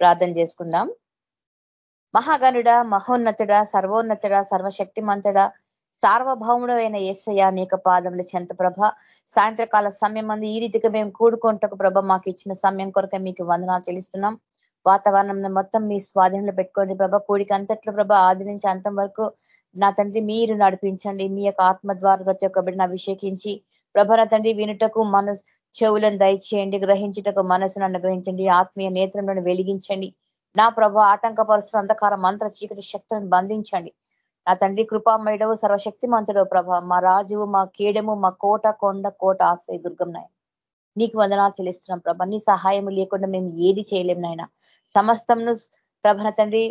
ప్రార్థన చేసుకుందాం. మహాగనుడ మహోన్నతుడ సర్వోన్నతుడ సర్వశక్తిమంతుడ సార్వభౌముడు అయిన ఎస్సయ్య అనేక పాదముల చెంత ప్రభ. సాయంత్రకాల సమయం అందు ఈ రీతిగా మేము కూడుకుంటకు ప్రభ మాకు ఇచ్చిన సమయం కొరకే మీకు వందనాలు చెల్లిస్తున్నాం. వాతావరణం మొత్తం మీ స్వాధీనంలో పెట్టుకోండి ప్రభ. కూడికి అంతట్లో ప్రభ ఆది నుంచి అంతం వరకు నా తండ్రి మీరు నడిపించండి. మీ యొక్క ఆత్మ ద్వారా ప్రతి ఒక్క బిడ్డను అభిషేకించి ప్రభ నా తండ్రి వినుటకు మన చెవులను దయచేయండి గ్రహించుటకు మనసును అనుగ్రహించండి ఆత్మీయ నేత్రంలో వెలిగించండి. నా ప్రభు ఆటంకపరుస్తున్న అంధకార మంత్ర చీకటి శక్తులను బంధించండి. నా తండ్రి కృపామయుడవు సర్వశక్తిమంతుడవు ప్రభ మా రాజువు మా కీడము మా కోట కొండ కోట ఆశ్రయ దుర్గం నాయన. నీకు వందనాలు చెల్లిస్తున్నాం ప్రభ. నీ సహాయం లేకుండా మేము ఏది చేయలేం నాయన. సమస్తంను ప్రభన తండ్రి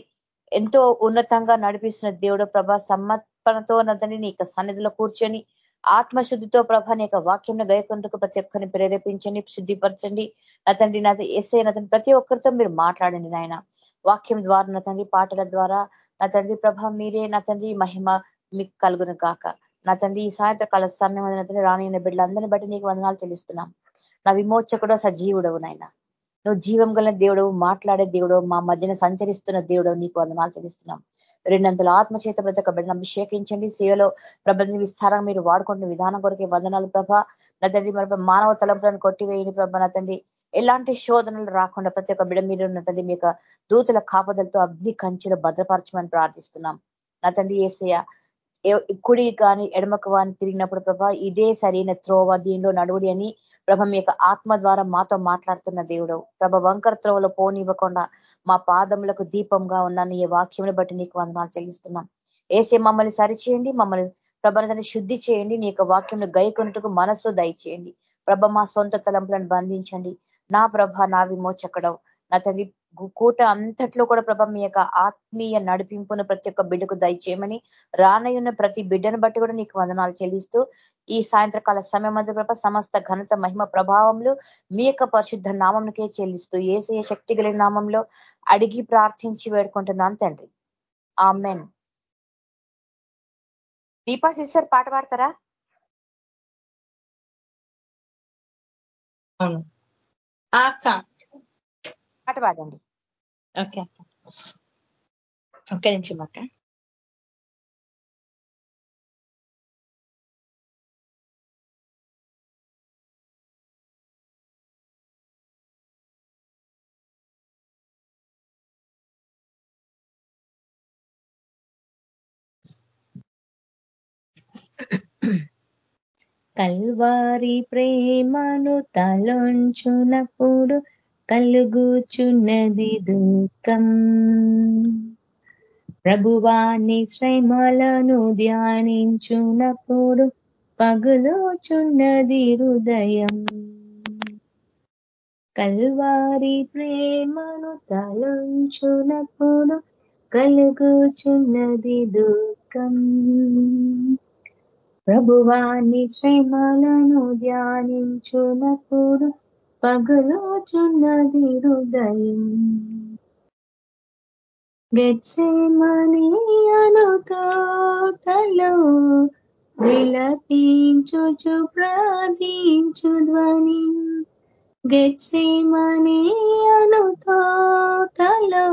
ఎంతో ఉన్నతంగా నడిపిస్తున్న దేవుడు ప్రభ సమర్పణతో తండ్రి నీ సన్నిధిలో కూర్చొని ఆత్మశుద్ధితో ప్రభ నీ యొక్క వాక్యం గైకొండకు ప్రతి ఒక్కరిని ప్రేరేపించండి శుద్ధిపరచండి. నా తండ్రి నా ఎస్ఐ నా తండ్రి ప్రతి ఒక్కరితో మీరు మాట్లాడండి నాయన. వాక్యం ద్వారా నా తండ్రి పాటల ద్వారా నా తండ్రి ప్రభ మీరే నా తండ్రి మహిమ మీకు కలుగును కాక నా తండ్రి ఈ సాయంత్రకాల సమయం నా తండ్రి రాని బిడ్డలందరినీ బట్టి నీకు వందనాలు చెల్లిస్తున్నాం. నా విమోచకుడు సజీవుడవు నాయన. నువ్వు జీవం గల దేవుడు మాట్లాడే దేవుడు మా మధ్యన సంచరిస్తున్న దేవుడు నీకు వందనాలు చెల్లిస్తున్నాం. రెండంతల ఆత్మచేత ప్రతి ఒక్క బిడ్డను అభిషేకించండి. సేవలో ప్రభని విస్తారంగా మీరు వాడుకుంటున్న విధానం కొరకే వందనాలు ప్రభ. నా తండ్రి మరి మానవ తలంపులను కొట్టివేయండి ప్రభ నా తండ్రి. ఎలాంటి శోధనలు రాకుండా ప్రతి ఒక్క బిడ మీరు ఉన్న తండ్రి మీ దూతుల కాపదలతో అగ్ని కంచెలు భద్రపరచమని ప్రార్థిస్తున్నాం. నా తండ్రి ఏసయ్య కుడి కానీ ఎడమకు వాని తిరిగినప్పుడు ప్రభ ఇదే సరైన త్రోవ దీనిలో నడువుడి అని ప్రభ మీ ఆత్మ ద్వారా మాతో మాట్లాడుతున్న దేవుడు. ప్రభ వంకరత్రవలో పోనివ్వకుండా మా పాదములకు దీపంగా ఉన్న నీ వాక్యం బట్టి నీకు వందనాలు చెల్లిస్తున్నాం. ఏసే మమ్మల్ని సరిచేయండి. మమ్మల్ని ప్రభని శుద్ధి చేయండి. నీ యొక్క వాక్యంను గైకొనుటకు మనస్సు దయచేయండి. ప్రభ మా సొంత తలంపులను బంధించండి. నా ప్రభ నా విమోచకడవు. నా తండ్రి కూట అంతట్లో కూడా ప్రభ మీ యొక్క ఆత్మీయ నడిపింపును ప్రతి ఒక్క బిడ్డకు దయచేయమని రానయ్యున్న ప్రతి బిడ్డను బట్టి కూడా నీకు వందనాలు చెల్లిస్తూ ఈ సాయంత్రకాల సమయం మధ్య ప్రభ సమస్త ఘనత మహిమ ప్రభావంలో మీ యొక్క పరిశుద్ధ నామంకే చెల్లిస్తూ ఏసయ శక్తి కలిగిన నామంలో అడిగి ప్రార్థించి వేడుకుంటున్నాను తండ్రి. ఆమెన్. దీపా సిస్టర్ పాట పాడతారా? పాట పాడండి. ఓకే అక్క. ఒక్క నిమిషం అక్క. కల్వారి ప్రేమను తలొంచునప్పుడు కలుగుచున్నది దుఃఖం. ప్రభువాన్ని శ్రమలను ధ్యానించునప్పుడు పగులుచున్నది హృదయం. కల్వారి ప్రేమను తలంచునప్పుడు కలుగుచున్నది దుఃఖం. ప్రభువాన్ని శ్రమలను ధ్యానించునప్పుడు పగలోచున్నది హృదయం. గెచ్చేమని అను తోటలో విలపించుచు ప్రార్థించు ధ్వని. గెచ్చేమని అను తోటలో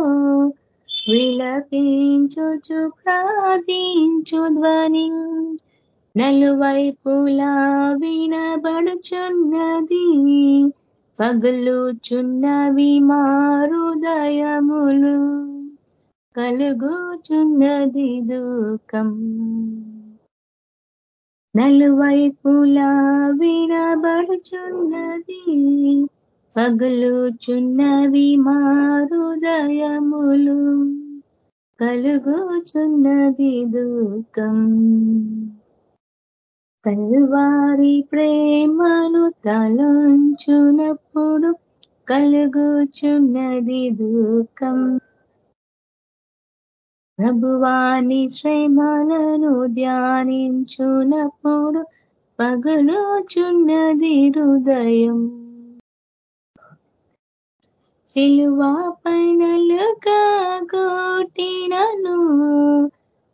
విలపించుచు ప్రార్థించు ధ్వని. నలువైపులా వినబడుచున్నది పగులుచున్నవి మారుదయములు కలుగుచున్నది దూకం నలువైపులా వినబడుచున్నది పగులుచున్నవి మారుదయములు కలుగుచున్నది దూకం కల్వారి ప్రేమను తలంచునప్పుడు కలుగుచున్నది దుఃఖం. ప్రభువాని శ్రమలను ధ్యానించునప్పుడు పగులుచున్నది హృదయం. సిలువా పైనలుగా గోటినను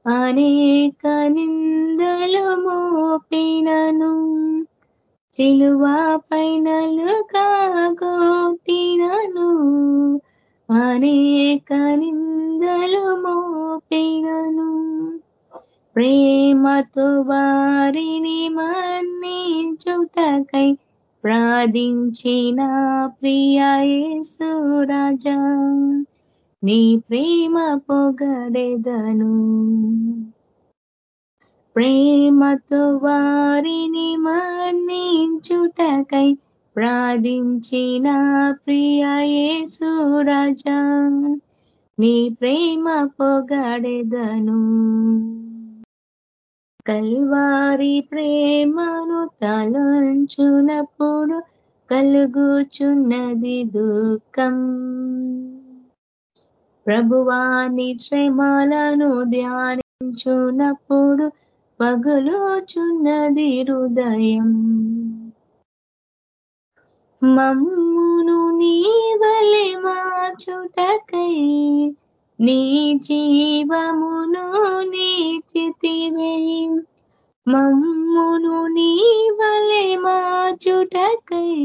అనేక నిందలు మోపినను సిలువా పైనలుగా అనేక నిందలు మోపినను. ప్రేమతో వారిని మన్నించుటకై ప్రార్థించిన ప్రియ యేసు రాజా. నీ ప్రేమ పొగడెదను. ప్రేమతో వారిని మన్నించుటకై ప్రార్థించిన ప్రియ యేసు రాజా నీ ప్రేమ పొగడెదను. కల్వారి ప్రేమను తలంచునప్పుడు కలుగుచున్నది దుఃఖం. ప్రభువాని శ్రమలను ధ్యానించునప్పుడు పగలోచున్నది హృదయం. మమ్మును నీవలె మార్చుటకై నీ జీవమును నీచితివే మమ్మును నీవలె మార్చుటకై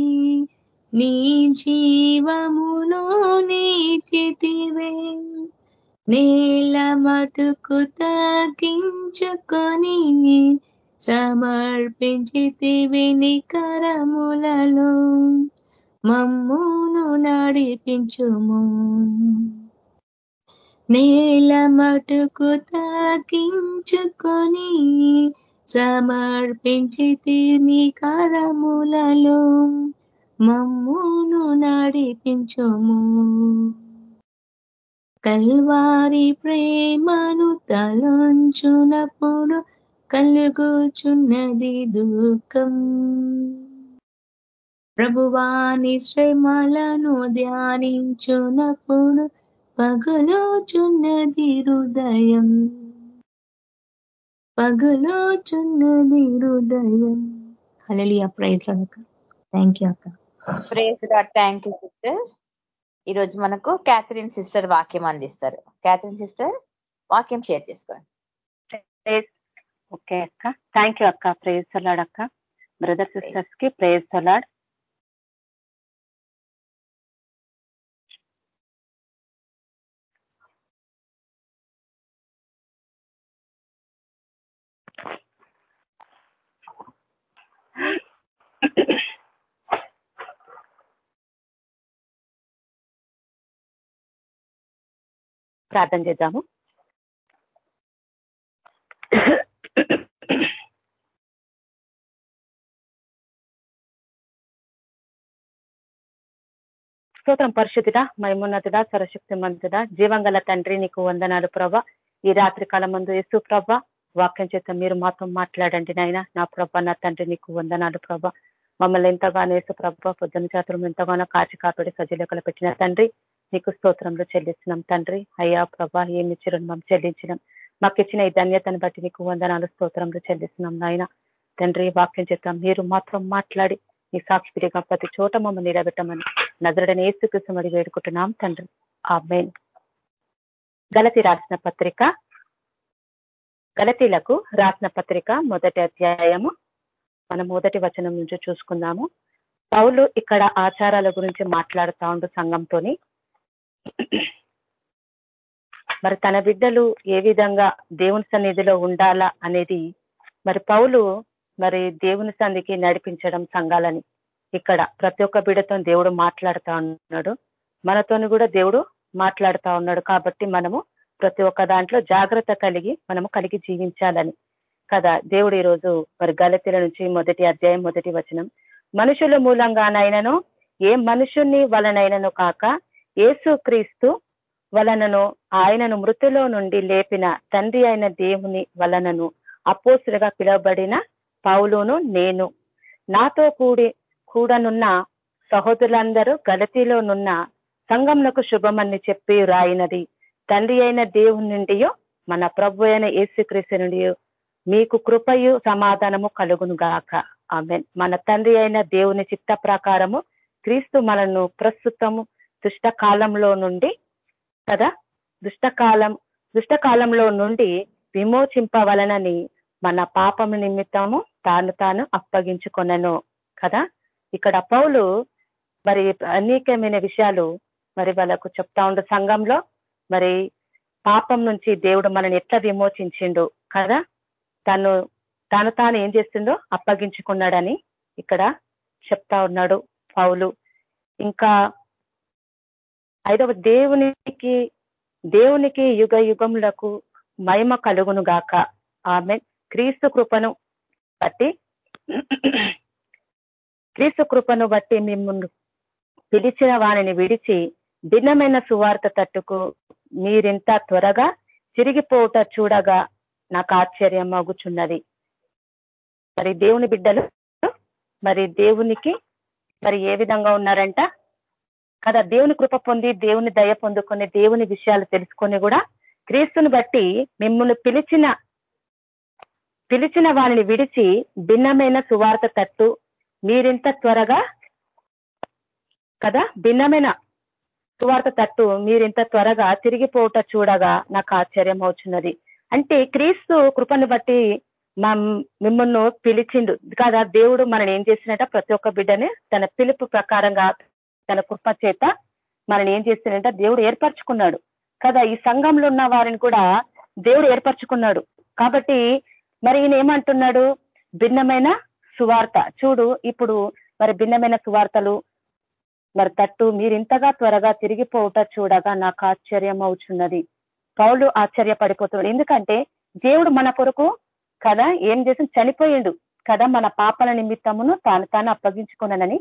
నీ జీవమును నీచితివే నేల మటుకు తగ్గించుకొని సమర్పించితివి నికరములలో మమ్మును నడిపించుము. నేల మటుకు తగ్గించుకొని సమర్పించితి మీ కరములలో. మమ్మును నడిపించుము. కల్వారి ప్రేమను తలంచునప్పుడు కలుగుచున్నది దుఃఖం. ప్రభువాని శ్రమలను ధ్యానించునప్పుడు పగలోచున్నది హృదయం. పగలోచున్నది హృదయం. హలలియా ప్రైజ్ అక్క. థ్యాంక్ యూ అక్క. ప్రేస్ థ్యాంక్ యూ సిస్టర్ ఈ రోజు మనకు క్యాథరిన్ సిస్టర్ వాక్యం అందిస్తారు. క్యాథరిన్ సిస్టర్ వాక్యం షేర్ చేసుకోండి. ఓకే అక్క. థ్యాంక్ యూ అక్క. ప్రేజ్ సలాడ్ అక్క. బ్రదర్ సిస్టర్స్కి ప్రేజ్ సలాడ్ ప్రార్థన చేద్దాము. స్తోత్రం పరిశుద్ధుడ మైమున్నతుడ సరశక్తి మంతుడ జీవంగల తండ్రి నీకు వందనాలు ప్రభ. ఈ రాత్రి కాలం ముందు యేసు ప్రభ వాక్యం చేత మీరు మాతో మాట్లాడండి నాయన. నా ప్రభ నా తండ్రి నీకు వందనాలు ప్రభ. మమ్మల్ని ఎంతగానో యేసు ప్రభ పొద్దున చేతులు ఎంతగానో కాచి కాపాడి సజీలకలు పెట్టిన తండ్రి నీకు స్తోత్రంలో చెల్లిస్తున్నాం తండ్రి అయ్యా ప్రభా ఏమి ఇచ్చిరు మేము చెల్లించినాం. మాకు ఇచ్చిన ఈ ధన్యతను బట్టి నీకు వందనాలు స్తోత్రంలో చెల్లిస్తున్నాం నాయన. తండ్రి వాక్యం చెప్తాం. మీరు మాత్రం మాట్లాడి నీ సాక్షిగా ప్రతి చోట మమ్మల్ని నిలబెట్టమని నదుడని ఏసుకృష్ణ మరి వేడుకుంటున్నాం తండ్రి. ఆ మెయిన్ గలతి రాసిన పత్రిక గలతీలకు రాసిన పత్రిక మొదటి అధ్యాయము. మనం మొదటి వచనం నుంచి చూసుకుందాము. పౌలు ఇక్కడ ఆచారాల గురించి మాట్లాడుతా ఉండు సంఘంతోని. మరి తన బిడ్డలు ఏ విధంగా దేవుని సన్నిధిలో ఉండాలా అనేది మరి పౌలు మరి దేవుని సన్నిధికి నడిపించడం సంఘాలని ఇక్కడ ప్రతి ఒక్క బిడ్డతో దేవుడు మాట్లాడుతా ఉన్నాడు. మనతోని కూడా దేవుడు మాట్లాడుతా ఉన్నాడు కాబట్టి మనము ప్రతి ఒక్క దాంట్లో జాగ్రత్త కలిగి మనము కలిగి జీవించాలని కదా దేవుడు ఈరోజు మరి గలతీల నుంచి మొదటి అధ్యాయం మొదటి వచనం. మనుషుల మూలంగానైనను ఏ మనుషుణ్ణి వలనైనను కాక ఏసు క్రీస్తు వలనను ఆయనను మృతిలో నుండి లేపిన తండ్రి అయిన దేవుని వలనను అపోసులుగా పిలువబడిన పౌలును నేను. నాతో కూడి కూడనున్న సహోదరులందరూ గలతీలోనున్న సంఘంలకు శుభమని చెప్పి రాయినది తండ్రి అయిన దేవుని నుండి మన ప్రభు అయిన యేసుక్రీస్తు నుండి మీకు కృపయు సమాధానము కలుగును గాక. ఆమె మన తండ్రి అయిన దేవుని చిత్త ప్రకారము క్రీస్తు మనను ప్రస్తుతము దుష్టకాలంలో నుండి కదా? దుష్టకాలం దుష్టకాలంలో నుండి విమోచింపవలనని మన పాపము నిమిత్తము తాను తాను అప్పగించుకొనను కదా? ఇక్కడ పౌలు మరి అనేకమైన విషయాలు మరి వాళ్ళకు చెప్తా ఉండు సంఘంలో. మరి పాపం నుంచి దేవుడు మనని ఎట్లా విమోచించిండు కదా? తను తాను తాను ఏం చేస్తుండో అప్పగించుకున్నాడని ఇక్కడ చెప్తా ఉన్నాడు పౌలు. ఇంకా ఐదవ దేవునికి దేవునికి యుగ యుగములకు మహిమ కలుగును గాక. ఆమె క్రీస్తు కృపను బట్టి క్రీస్తు కృపను బట్టి మిమ్మల్ని పిలిచిన వారిని విడిచి భిన్నమైన సువార్త తట్టుకు మీరింత త్వరగా చిరిగిపోవుట చూడగా నాకు ఆశ్చర్యం మగుచున్నది. మరి దేవుని బిడ్డలు మరి దేవునికి మరి ఏ విధంగా ఉన్నారంట? కదా దేవుని కృప పొంది దేవుని దయ పొందుకొని దేవుని విషయాలు తెలుసుకొని కూడా క్రీస్తుని బట్టి మిమ్మల్ని పిలిచిన పిలిచిన వారిని విడిచి భిన్నమైన సువార్త తట్టు మీరింత త్వరగా కదా భిన్నమైన సువార్త తట్టు మీరింత త్వరగా తిరిగిపోవుట చూడగా నాకు ఆశ్చర్యం అవుతున్నది అంటే క్రీస్తు కృపను బట్టి మిమ్మల్ని పిలిచిండు. కదా దేవుడు మనని ఏం చేసినట? ప్రతి ఒక్క బిడ్డని తన పిలుపు ప్రకారంగా తన కృప చేత మనని ఏం చేస్తాడంటే దేవుడు ఏర్పరచుకున్నాడు. కదా ఈ సంఘంలో ఉన్న వారిని కూడా దేవుడు ఏర్పరచుకున్నాడు. కాబట్టి మరి ఈయన ఏమంటున్నాడు? భిన్నమైన సువార్త. చూడు ఇప్పుడు మరి భిన్నమైన సువార్తలు మరి తట్టు మీరింతగా త్వరగా తిరిగిపోవుట చూడగా నాకు ఆశ్చర్యం అవుతున్నది పౌలు ఆశ్చర్యపడిపోతున్నాడు. ఎందుకంటే దేవుడు మన కొరకు కదా ఏం చేసి చనిపోయిండు. కదా మన పాపల నిమిత్తమును తాను తాను అప్పగించుకున్నానని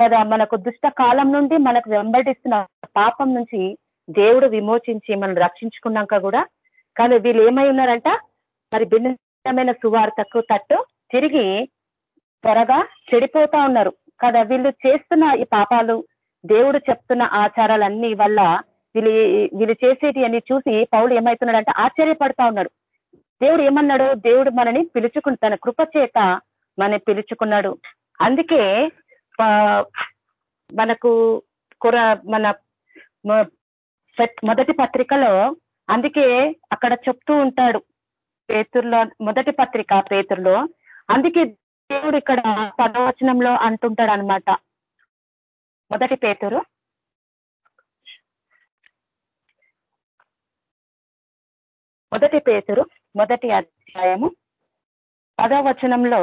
కదా మనకు దుష్ట కాలం నుండి మనకు వెంబడిస్తున్న పాపం నుంచి దేవుడు విమోచించి మనం రక్షించుకున్నాక కూడా కానీ వీళ్ళు ఏమై ఉన్నారంట? మరి భిన్నమైన సువార్తకు తట్టు తిరిగి త్వరగా చెడిపోతా ఉన్నారు. కదా వీళ్ళు చేస్తున్న ఈ పాపాలు దేవుడు చెప్తున్న ఆచారాలన్నీ వల్ల వీళ్ళు వీళ్ళు చేసేటి అని చూసి పౌలు ఏమవుతున్నాడంటే ఆశ్చర్యపడతా ఉన్నాడు. దేవుడు ఏమన్నాడు? దేవుడు మనని పిలుచుకుని తన కృప చేత మన పిలుచుకున్నాడు. అందుకే మనకు కుర మన మొదటి పత్రికలో అందుకే అక్కడ చెప్తూ ఉంటాడు. పేతుర్లో మొదటి పత్రిక పేతుర్లో అందుకే దేవుడు ఇక్కడ పదవచనంలో అంటుంటాడు అనమాట మొదటి పేతురు. మొదటి పేతురు మొదటి అధ్యాయము పదవచనంలో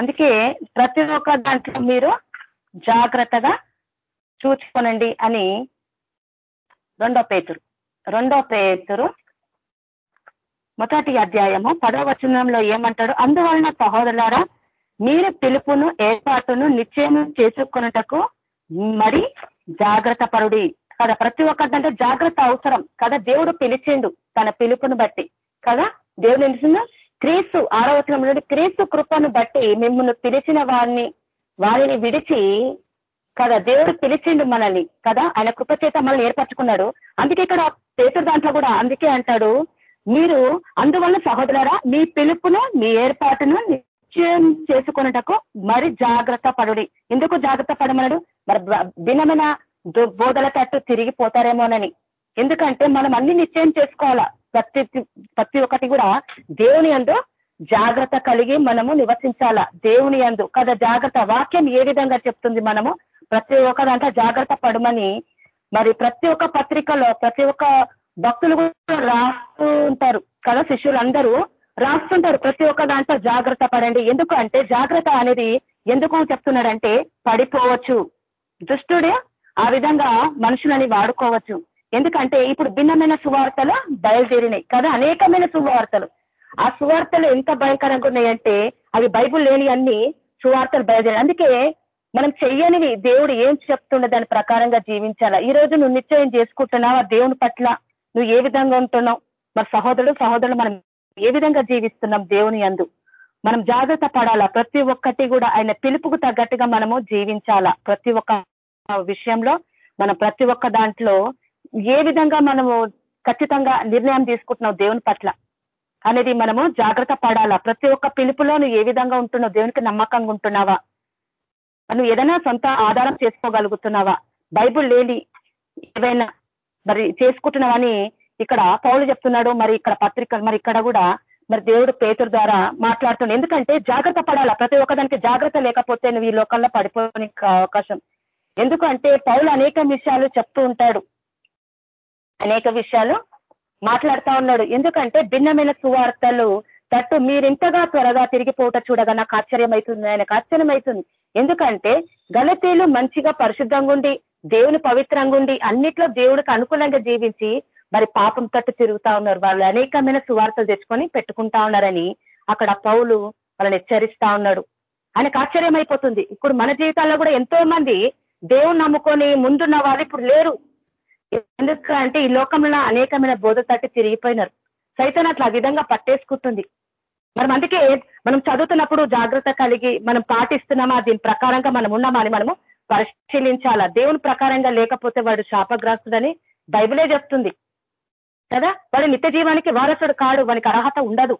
అందుకే ప్రతి ఒక్క దాంట్లో మీరు జాగ్రత్తగా చూచుకోనండి అని రెండో పేతురు. రెండో పేతురు మొదటి అధ్యాయము పదో వచనంలో ఏమంటాడు? అందువలన సహోదరులారా మీరు పిలుపును ఏర్పాటును నిశ్చయం చేసుకున్నటకు మరి జాగ్రత్త పరుడి. కదా ప్రతి ఒక్కటంటే జాగ్రత్త అవసరం. కదా దేవుడు పిలిచిండు తన పిలుపును బట్టి. కదా దేవుడు నిలిచిన క్రీస్తు ఆరో నుండి క్రీస్తు కృపను బట్టి మిమ్మల్ని పిలిచిన వారిని వారిని విడిచి కదా దేవుడు పిలిచిండు మనల్ని కదా ఆయన కృప చేత మనల్ని ఏర్పరచుకున్నాడు. అందుకే ఇక్కడ పేతుడు దాంట్లో కూడా అందుకే అంటాడు మీరు అందువల్ల సహోదరురా మీ పిలుపును మీ ఏర్పాటును నిశ్చయం చేసుకున్నటకు మరి జాగ్రత్త పడుడి. ఎందుకు జాగ్రత్త పడమన్నాడు? మరి భిన్నమైన బోధల తట్టు తిరిగిపోతారేమోనని. ఎందుకంటే మనం అన్ని నిశ్చయం చేసుకోవాలా? ప్రతి ప్రతి ఒక్కటి కూడా దేవుని అందు జాగ్రత్త కలిగి మనము నివసించాలా? దేవుని అందు. కదా జాగ్రత్త. వాక్యం ఏ విధంగా చెప్తుంది మనము? ప్రతి ఒక్క దాంట్లో జాగ్రత్త పడమని మరి ప్రతి ఒక్క పత్రికలో ప్రతి ఒక్క భక్తులు కూడా రాస్తూ ఉంటారు. కదా శిష్యులందరూ రాస్తుంటారు. ప్రతి ఒక్క దాంట్లో జాగ్రత్త పడండి. ఎందుకు అంటే జాగ్రత్త అనేది ఎందుకు చెప్తున్నాడంటే పడిపోవచ్చు. దుష్టుడే ఆ విధంగా మనుషులని వాడుకోవచ్చు. ఎందుకంటే ఇప్పుడు భిన్నమైన సువార్తలు బయలుదేరినాయి కదా అనేకమైన సువార్తలు. ఆ సువార్తలు ఎంత భయంకరంగా ఉన్నాయంటే అవి బైబుల్ లేని అన్ని సువార్తలు బయలుదేరాయి. అందుకే మనం చెయ్యనివి దేవుడు ఏం చెప్తుండే దాని ప్రకారంగా జీవించాలా. ఈ రోజు నువ్వు నిశ్చయం చేసుకుంటున్నావా దేవుని పట్ల? నువ్వు ఏ విధంగా ఉంటున్నావు? మరి సహోదరుడు సహోదరులు మనం ఏ విధంగా జీవిస్తున్నాం దేవుని అందు? మనం జాగ్రత్త పడాలా? ప్రతి ఒక్కటి కూడా ఆయన పిలుపుకు తగ్గట్టుగా మనము జీవించాలా? ప్రతి ఒక్క విషయంలో మనం ప్రతి ఒక్క దాంట్లో ఏ విధంగా మనము ఖచ్చితంగా నిర్ణయం తీసుకుంటున్నావు దేవుని పట్ల అనేది మనము జాగ్రత్త పడాలా? ప్రతి ఒక్క పిలుపులో నువ్వు ఏ విధంగా ఉంటున్నావు? దేవునికి నమ్మకంగా ఉంటున్నావా? నువ్వు ఏదైనా సొంత ఆధారం చేసుకోగలుగుతున్నావా? బైబుల్ లేని ఏవైనా మరి చేసుకుంటున్నావని ఇక్కడ పౌలు చెప్తున్నాడు. మరి ఇక్కడ పత్రిక మరి ఇక్కడ కూడా మరి దేవుడు పేతురు ద్వారా మాట్లాడుతున్నాడు. ఎందుకంటే జాగ్రత్త పడాలా? ప్రతి ఒక్కదానికి జాగ్రత్త లేకపోతే నువ్వు ఈ లోకంలో పడిపోయే అవకాశం. ఎందుకంటే పౌలు అనేక విషయాలు చెప్తూ ఉంటాడు. అనేక విషయాలు మాట్లాడుతా ఉన్నాడు. ఎందుకంటే భిన్నమైన సువార్తలు తట్టు మీరింతగా త్వరగా తిరిగిపోవట చూడగా నాకు ఆశ్చర్యం అవుతుంది ఆయనకు ఆశ్చర్యం అవుతుంది ఎందుకంటే గలతీలు మంచిగా పరిశుద్ధంగా ఉండి దేవుని పవిత్రంగా ఉండి అన్నిట్లో దేవుడికి అనుకూలంగా జీవించి మరి పాపం తట్టు తిరుగుతా ఉన్నారు. వాళ్ళు అనేకమైన సువార్తలు తెచ్చుకొని పెట్టుకుంటా ఉన్నారని అక్కడ పౌలు వాళ్ళని హెచ్చరిస్తా ఉన్నాడు. ఆయనకు ఆశ్చర్యం అయిపోతుంది ఇప్పుడు మన జీవితాల్లో కూడా ఎంతో మంది దేవుని నమ్ముకొని ముందున్న వాళ్ళు ఇప్పుడు లేరు. ఎందుకంటే ఈ లోకంలో అనేకమైన బోధ తట్టి తిరిగిపోయినారు. సైతం అట్లా ఆ విధంగా పట్టేసుకుంటుంది. మనం అందుకే మనం చదువుతున్నప్పుడు జాగ్రత్త కలిగి మనం పాటిస్తున్నామా? దీని ప్రకారంగా మనం ఉన్నామా అని మనము పరిశీలించాలా? దేవుని ప్రకారంగా లేకపోతే వాడు శాపగ్రస్తుడని బైబిలే చెప్తుంది. కదా? వాడు నిత్య జీవానికి వారసుడు కాడు వానికి అర్హత ఉండదు.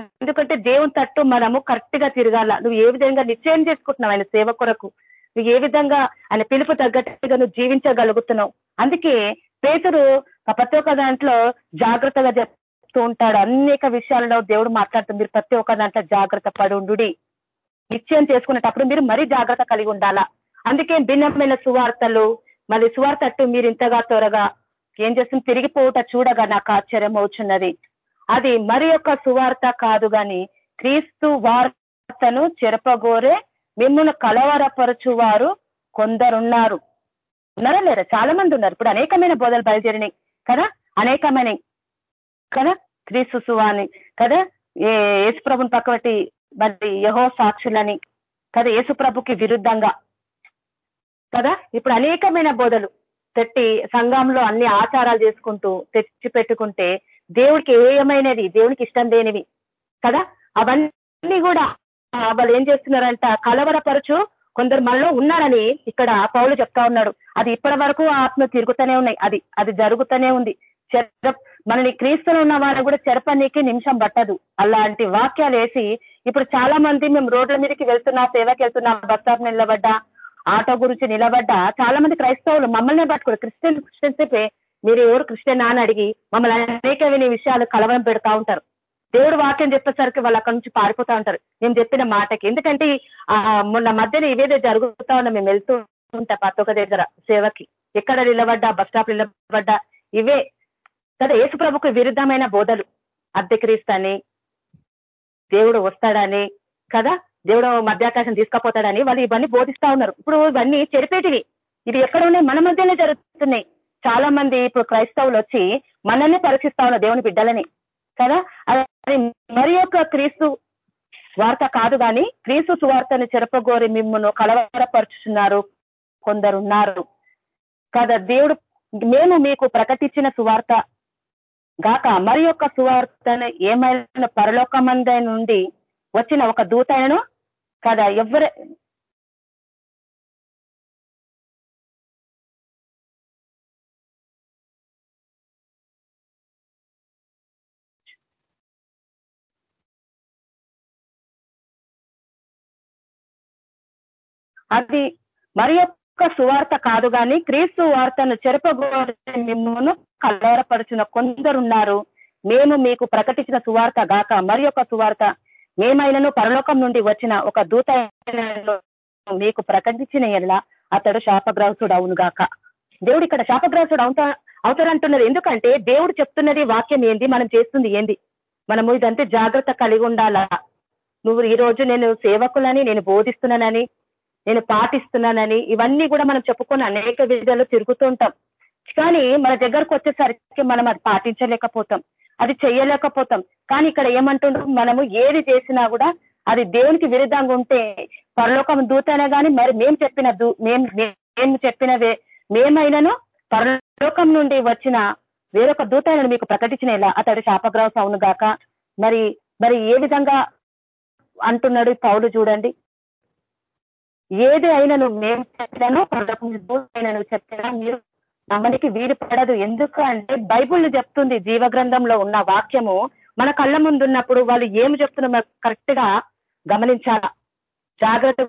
ఎందుకంటే దేవుని తట్టు మనము కరెక్ట్గా తిరగాల. నువ్వు ఏ విధంగా నిశ్చయం చేసుకుంటున్నావు ఆయన సేవ కొరకు? నువ్వు ఏ విధంగా ఆయన పిలుపు తగ్గట్టుగా నువ్వు జీవించగలుగుతున్నావు? అందుకే పేతురు ప్రతి ఒక్క దాంట్లో జాగ్రత్తగా చెప్తూ ఉంటాడు. అనేక విషయాలలో దేవుడు మాట్లాడుతూ మీరు ప్రతి ఒక్క దాంట్లో జాగ్రత్త పడుండు నిశ్చయం చేసుకునేటప్పుడు మీరు మరీ జాగ్రత్త కలిగి ఉండాలా. అందుకే భిన్నమైన సువార్తలు మళ్ళీ సువార్తట్టు మీరు ఇంతగా త్వరగా ఏం చేస్తుంది? తిరిగిపోవుట చూడగా నాకు ఆశ్చర్యం అవుచున్నది. అది మరి యొక్క సువార్త కాదు గాని క్రీస్తు వార్తను చెరపగోరే మిమ్మల్ని కలవరపరచువారు కొందరున్నారు. ఉన్నారా లేరా చాలా మంది ఉన్నారు. ఇప్పుడు అనేకమైన బోధలు బయలుదేరినాయి కదా? అనేకమైన కదా? క్రీస్తు సువాని కదా? ఏ యేసుప్రభుని పక్కబట్టి మరి యహో సాక్షులని కదా? యేసుప్రభుకి విరుద్ధంగా కదా? ఇప్పుడు అనేకమైన బోధలు తెట్టి సంఘంలో అన్ని ఆచారాలు చేసుకుంటూ తెచ్చి పెట్టుకుంటే దేవుడికి ఏమైనది? దేవునికి ఇష్టం లేనివి కదా? అవన్నీ కూడా వాళ్ళు ఏం చేస్తున్నారంట? కలవరపరచు కొందరు మనలో ఉన్నారని ఇక్కడ పౌలు చెప్తా ఉన్నాడు. అది ఇప్పటి వరకు ఆత్మ తిరుగుతూనే ఉన్నాయి. అది అది జరుగుతూనే ఉంది. చెర మనని క్రీస్తులు ఉన్న వాళ్ళు కూడా చెరపనీకి నిమిషం పట్టదు. అలాంటి వాక్యాలు వేసి ఇప్పుడు చాలా మంది మేము రోడ్ల మీదకి వెళ్తున్నా సేవకి వెళ్తున్నా బస్టాప్ నిలబడ్డా ఆటో గురించి నిలబడ్డా చాలా మంది క్రైస్తవులు మమ్మల్ని పట్టుకోరు క్రిస్టియన్ క్రిస్టియన్ చెప్పే మీరు ఎవరు క్రిస్టియన్ అని అడిగి మమ్మల్ని అనేక విషయాలు కలవరం పెడతా ఉంటారు. దేవుడు వాక్యం చెప్పేసరికి వాళ్ళు అక్కడి నుంచి పారిపోతా ఉంటారు. నేను చెప్పిన మాటకి. ఎందుకంటే మొన్న మధ్యన ఇవేదో జరుగుతా ఉన్నా మేము వెళ్తూ ఉంటా ప్రతి ఒక్క దగ్గర సేవకి. ఎక్కడ నిలబడ్డా బస్ స్టాప్ నిలబడ్డా ఇవే. కదా యేసుప్రభుకు విరుద్ధమైన బోధలు. అద్దెక్రీస్తని దేవుడు వస్తాడని కదా దేవుడు మధ్యాకాశం తీసుకపోతాడని వాళ్ళు ఇవన్నీ బోధిస్తా ఉన్నారు. ఇప్పుడు ఇవన్నీ చెరిపేటివి. ఇది ఎక్కడ ఉన్నాయి? మన మధ్యనే జరుగుతున్నాయి. చాలా మంది ఇప్పుడు క్రైస్తవులు వచ్చి మనల్ని పరీక్షిస్తా ఉన్నారు దేవుని బిడ్డలని. కదా? అది మరి యొక్క క్రీస్తు వార్త కాదు కానీ క్రీస్తు సువార్తని చెరపగోరి మిమ్మల్ని కలవరపరుచుతున్నారు కొందరున్నారు. కదా? దేవుడు మేము మీకు ప్రకటించిన సువార్త గాక మరి యొక్క సువార్తను ఏమైనా పరలోకమందై నుండి వచ్చిన ఒక దూతను కదా? ఎవరు అది మరి యొక్క సువార్త కాదు కానీ క్రీస్తు వార్తను చెరపగోరే మిమ్మల్ని కలవరపరిచిన కొందరున్నారు. మేము మీకు ప్రకటించిన సువార్త గాక మరి యొక్క సువార్త. మేమైనను పరలోకం నుండి వచ్చిన ఒక దూత మీకు ప్రకటించిన ఎలా అతడు శాపగ్రహసుడు అవును గాక. దేవుడు ఇక్కడ శాపగ్రహసుడు అవుతా అవుతారంటున్నది ఎందుకంటే దేవుడు చెప్తున్నది వాక్యం ఏంది? మనం చేస్తుంది ఏంది? మనము ఇదంతా జాగ్రత్త కలిగి ఉండాలా? నువ్వు ఈ రోజు నేను సేవకులని నేను బోధిస్తున్నానని నేను పాటిస్తున్నానని ఇవన్నీ కూడా మనం చెప్పుకొని అనేక విధాలు తిరుగుతుంటాం కానీ మన దగ్గరకు వచ్చేసరికి మనం అది పాటించలేకపోతాం. అది చేయలేకపోతాం. కానీ ఇక్కడ ఏమంటుండ్రు? మనము ఏది చేసినా కూడా అది దేవునికి విరుద్ధంగా ఉంటే పరలోకం దూతనే కానీ మరి మేము చెప్పిన దూ మేము చెప్పినవే. మేమైనాను పరలోకం నుండి వచ్చిన వేరొక దూతలను మీకు ప్రకటించిన ఇలా అతడు శాపగ్రహం అవును గాక. మరి మరి ఏ విధంగా అంటున్నాడు పౌలు చూడండి. ఏది అయినను మేము చెప్పినాను పరలోకం నువ్వు చెప్పినా మీరు నమ్మనికి వీలు పడదు. ఎందుకు అంటే బైబుల్ చెప్తుంది జీవగ్రంథంలో ఉన్న వాక్యము. మన కళ్ళ ముందు ఉన్నప్పుడు వాళ్ళు ఏమి చెప్తున్నా కరెక్ట్గా గమనించాలా? జాగ్రత్త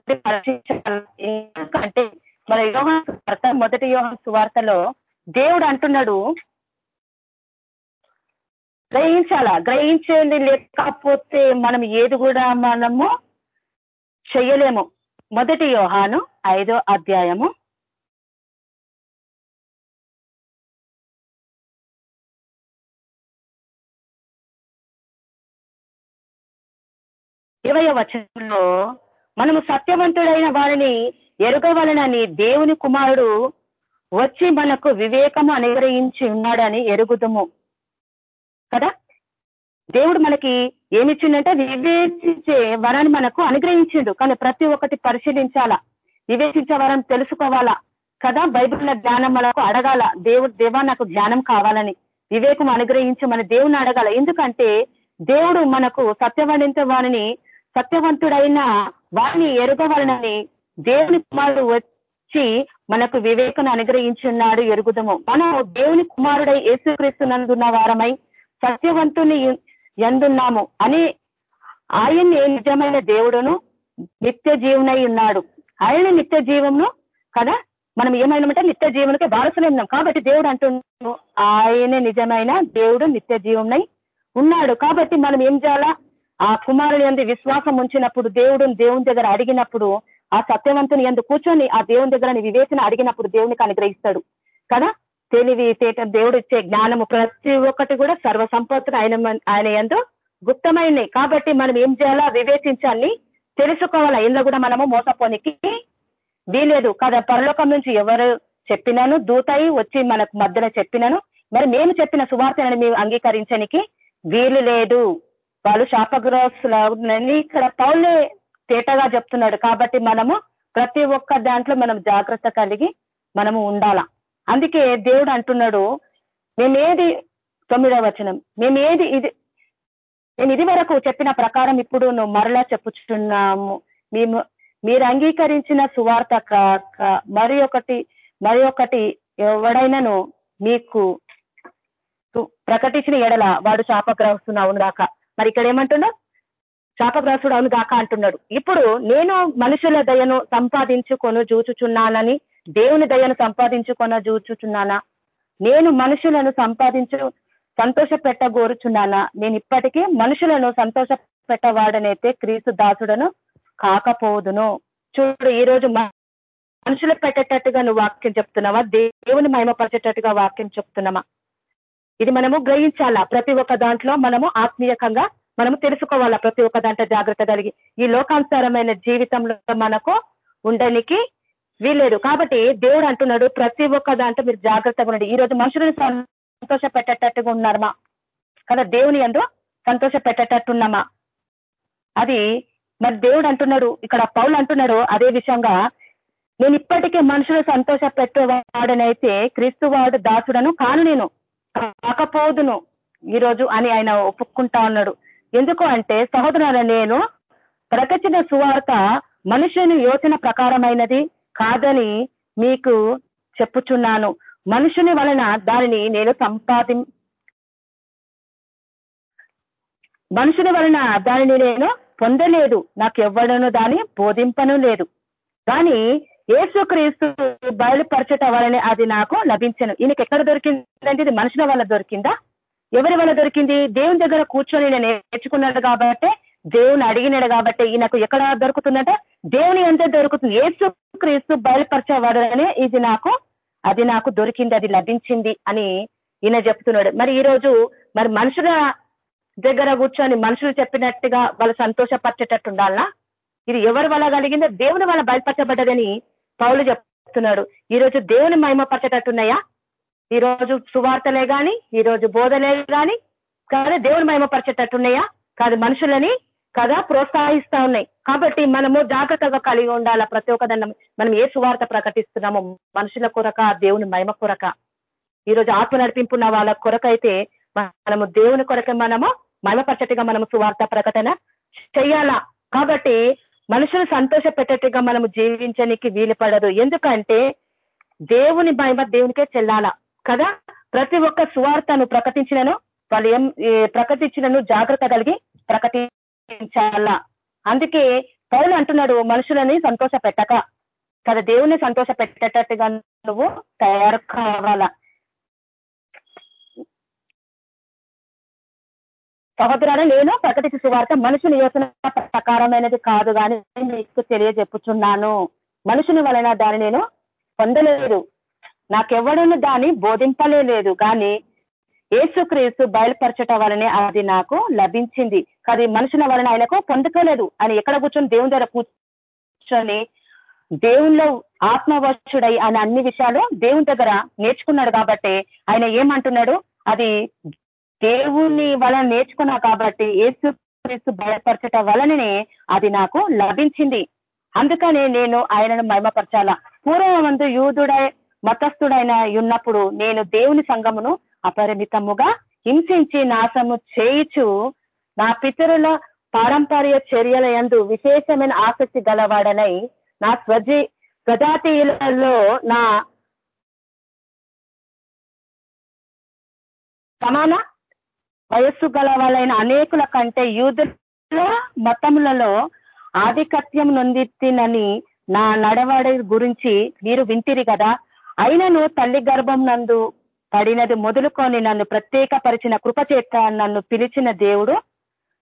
ఎందుకంటే మన యోహన్ సువార్త మొదటి యోహన్ సువార్తలో దేవుడు అంటున్నాడు గ్రహించాలా? గ్రహించేది లేకపోతే మనం ఏది కూడా మనము చెయ్యలేము. మొదటి యోహాను ఐదో అధ్యాయము. ఇరవై వచనంలో మనము సత్యవంతుడైన వారిని ఎరుగవలనని దేవుని కుమారుడు వచ్చి మనకు వివేకము అనుగ్రహించి ఉన్నాడని ఎరుగుదము. కదా? దేవుడు మనకి ఏమిచ్చిందంటే వివేచించే వరాన్ని మనకు అనుగ్రహించిండు. కానీ ప్రతి ఒక్కటి పరిశీలించాలా? వివేచించే వరం తెలుసుకోవాలా? కదా బైబిల్ జ్ఞానం మనకు అడగాల. దేవుడు దేవా నాకు జ్ఞానం కావాలని వివేకం అనుగ్రహించి మన దేవుని అడగాల. ఎందుకంటే దేవుడు మనకు సత్యవంత వాణిని సత్యవంతుడైన వారిని ఎరుగవలనని దేవుని కుమారుడు వచ్చి మనకు వివేకను అనుగ్రహించున్నాడు ఎరుగుదము. మనం దేవుని కుమారుడై యేసుక్రీస్తునందున్న వారమై సత్యవంతుని ఎందున్నాము అని ఆయన్ని నిజమైన దేవుడును నిత్య జీవునై ఉన్నాడు. ఆయన నిత్య జీవమును కదా మనం ఏమైనామంటే నిత్య జీవనకే బాలసులు ఉన్నాం. కాబట్టి దేవుడు అంటున్నాడు ఆయనే నిజమైన దేవుడు నిత్య జీవనై ఉన్నాడు. కాబట్టి మనం ఏం చేయాలా? ఆ కుమారుని ఎందు విశ్వాసం ఉంచినప్పుడు దేవుడు దేవుని దగ్గర అడిగినప్పుడు ఆ సత్యవంతుని ఎందు కూర్చొని ఆ దేవుని దగ్గర వివేచన అడిగినప్పుడు దేవునికి అనుగ్రహిస్తాడు. కదా? తెలివి తేట దేవుడు ఇచ్చే జ్ఞానము ప్రతి ఒక్కటి కూడా సర్వ సంపత్తులు ఆయన ఆయన ఎందు గుప్తమైనవి కాబట్టి మనం ఏం చేయాలా? వివేచించాలి. తెలుసుకోవాలా? ఇందులో కూడా మనము మోసపోనికి వీలేదు కదా పరలోకం నుంచి ఎవరు చెప్పినాను? దూతాయి వచ్చి మనకు మధ్యలో చెప్పినాను. మరి మేము చెప్పిన సువార్తనని మేము అంగీకరించడానికి వీలు లేదు. వాళ్ళు శాపగ్రస్తులని ఇక్కడ పౌలే తేటగా చెప్తున్నాడు. కాబట్టి మనము ప్రతి ఒక్క దాంట్లో మనం జాగ్రత్త కలిగి మనము ఉండాలా? అందుకే దేవుడు అంటున్నాడు మేమేది తొమ్మిదవ వచనం మేమేది ఇది నేను ఇది వరకు చెప్పిన ప్రకారం ఇప్పుడు నువ్వు మరలా చెప్పుచున్నాము. మేము మీరు అంగీకరించిన సువార్త కాక మరి ఒకటి మరి ఒకటి ఎవడైనాను మీకు ప్రకటించిన ఎడల వాడు శాపగ్రస్తుడు అవును దాకా మరి ఇక్కడ ఏమంటున్నా శాపగ్రస్తుడు అవును దాకా అంటున్నాడు. ఇప్పుడు నేను మనుషుల దయను సంపాదించుకొని చూచుచున్నానని దేవుని దయను సంపాదించుకొన చూచుచున్నానా నేను మనుషులను సంపాదించు సంతోష పెట్టగోరుచున్నానా నేను ఇప్పటికీ మనుషులను సంతోష పెట్టవాడనైతే క్రీస్తు దాసుడను కాకపోదును. చూడు ఈ రోజు మనుషులు పెట్టేటట్టుగా నువ్వు వాక్యం చెప్తున్నావా? దేవుని మహిమపరిచేటట్టుగా వాక్యం చెప్తున్నామా? ఇది మనము గ్రహించాలా? ప్రతి ఒక్క దాంట్లో మనము ఆత్మీయకంగా మనము తెలుసుకోవాలా? ప్రతి ఒక్క దాంట్లో జాగ్రత్త కలిగి ఈ లోకానుసారమైన జీవితంలో మనకు ఉండనికి వీల్లేదు. కాబట్టి దేవుడు అంటున్నాడు ప్రతి ఒక్క దాంట్లో మీరు జాగ్రత్తగా ఉండండి. ఈ రోజు మనుషులను సంతోష పెట్టేటట్టుగా ఉన్నారమా కదా దేవుని ఎందు సంతోష పెట్టేటట్టున్నామా అది మరి దేవుడు అంటున్నాడు ఇక్కడ పౌలు అంటున్నాడు అదే విషయంగా నేను ఇప్పటికే మనుషులు సంతోష పెట్టేవాడనైతే క్రీస్తు వాడు దాసుడను కాను నేను కాకపోదును ఈరోజు అని ఆయన ఒప్పుకుంటా ఉన్నాడు. ఎందుకు అంటే సహోదరుల నేను ప్రకటించిన సువార్త మనుషుని యోచన ప్రకారమైనది కాదని మీకు చెప్పుచున్నాను. మనుషుని వలన దానిని నేను సంపాది మనుషుని వలన దానిని నేను పొందలేదు. నాకు ఎవ్వడను దాన్ని బోధింపను లేదు. కానీ ఏసుక్రీస్తు బయలుపరచట వలన అది నాకు లభించను. ఈయనకి ఎక్కడ దొరికిందంటే ఇది మనుషుల వల్ల దొరికిందా? ఎవరి వల్ల దొరికింది? దేవుని దగ్గర కూర్చొని నేను నేర్చుకున్నాడు కాబట్టి దేవుని అడిగినాడు కాబట్టి ఈయనకు ఎక్కడ దొరుకుతుందంటే? దేవుని ఎంత దొరుకుతుంది. ఏసు క్రీస్తు బయలుపరచేవాడనే ఇది నాకు అది నాకు దొరికింది అది లభించింది అని ఈయన చెప్తున్నాడు. మరి ఈ రోజు మరి మనుషుల దగ్గర కూర్చొని మనుషులు చెప్పినట్టుగా వాళ్ళు సంతోషపరిచేటట్టు ఉండాలనా ఇది ఎవరి వల్ల కలిగిందో? దేవుని వల్ల బయలుపరచబడ్డదని పౌలు చెప్తున్నాడు. ఈ రోజు దేవుని మహిమపరచేటట్టున్నాయా ఈ రోజు సువార్తలే గాని ఈ రోజు బోధలే కానీ కాదు దేవుని మహిమపరచేటట్టున్నాయా కాదు మనుషులని కదా ప్రోత్సహిస్తా ఉన్నాయి. కాబట్టి మనము జాగ్రత్తగా కలిగి ఉండాలా ప్రతి ఒక్కదన్న మనం ఏ సువార్త ప్రకటిస్తున్నామో మనుషుల కొరక దేవుని మహిమ కొరక. ఈరోజు ఆత్మ నడిపింపున్న వాళ్ళ కొరకైతే మనము దేవుని కొరకే మనము మహిమపరచట్టుగా మనము సువార్త ప్రకటన చెయ్యాలా కాబట్టి మనుషులు సంతోష పెట్టేట్టుగా మనము జీవించడానికి వీలు పడదు. ఎందుకంటే దేవుని మహిమ దేవునికే చెల్లాలా. కదా ప్రతి ఒక్క సువార్తను ప్రకటించినను వాళ్ళు ఏం ప్రకటించినను జాగ్రత్త కలిగి ప్రకటి చాలా. అందుకే పౌలు అంటున్నాడు మనుషులని సంతోష పెట్టక కదా దేవుని సంతోష పెట్టేటట్టుగా నువ్వు తయారు కావాలా? సహోదరుడు నేను ప్రకటించే సువార్త మనుషుని యోచన ప్రకారమైనది కాదు కానీ మీకు తెలియజెప్పుచున్నాను. మనుషుని వలన దాన్ని నేను పొందలేదు. నాకెవడను దాన్ని బోధింపలేదు కానీ ఏసుక్రీస్తు బయలుపరచటం వలనే అది నాకు లభించింది. కానీ మనుషుల వలన ఆయనకు పొందుకోలేదు. అని ఎక్కడ కూర్చొని దేవుని దగ్గర కూర్చొని దేవుల్లో ఆత్మవశుడై ఆయన అన్ని విషయాలు దేవుని దగ్గర నేర్చుకున్నాడు కాబట్టి ఆయన ఏమంటున్నాడు? అది దేవుని వలన నేర్చుకున్నా కాబట్టి ఏసుక్రీస్తు బయలుపరచటం వలననే అది నాకు లభించింది. అందుకనే నేను ఆయనను మహిమపరచాలా? పూర్వమందు యూదుడై మతస్థుడైన ఉన్నప్పుడు నేను దేవుని సంఘమును అపరిమితముగా హింసించి నాశము చేయిచు నా పితరుల పారంపర్య చర్యల యందు విశేషమైన ఆసక్తి గలవాడనై నా స్వజీ స్వజాతీయులలో నా సమాన వయస్సు గల వాళ్ళైన అనేకుల కంటే యూదుల మతములలో ఆధిపత్యం నొందితినని నా నడవడి గురించి మీరు వింటిరి కదా. అయినను తల్లి గర్భం నందు పడినది మొదలుకొని నన్ను ప్రత్యేకపరిచిన కృపచేత నన్ను పిలిచిన దేవుడు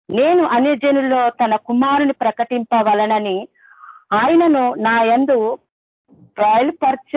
నేను అన్యజనుల్లో తన కుమారుని ప్రకటింపవలనని ఆయనను నా యందు బయలుపరచ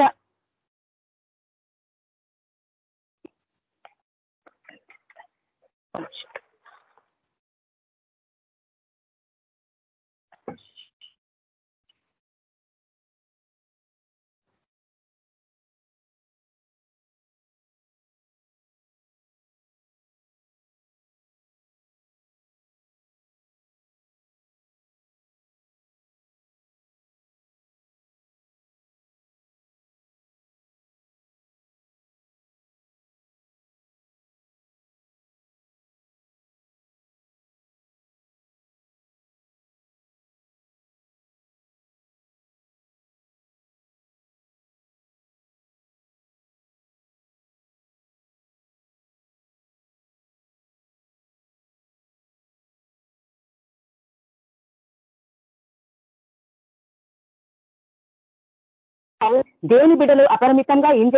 దేవుని బిడ్డలు అపరిమితంగా ఏం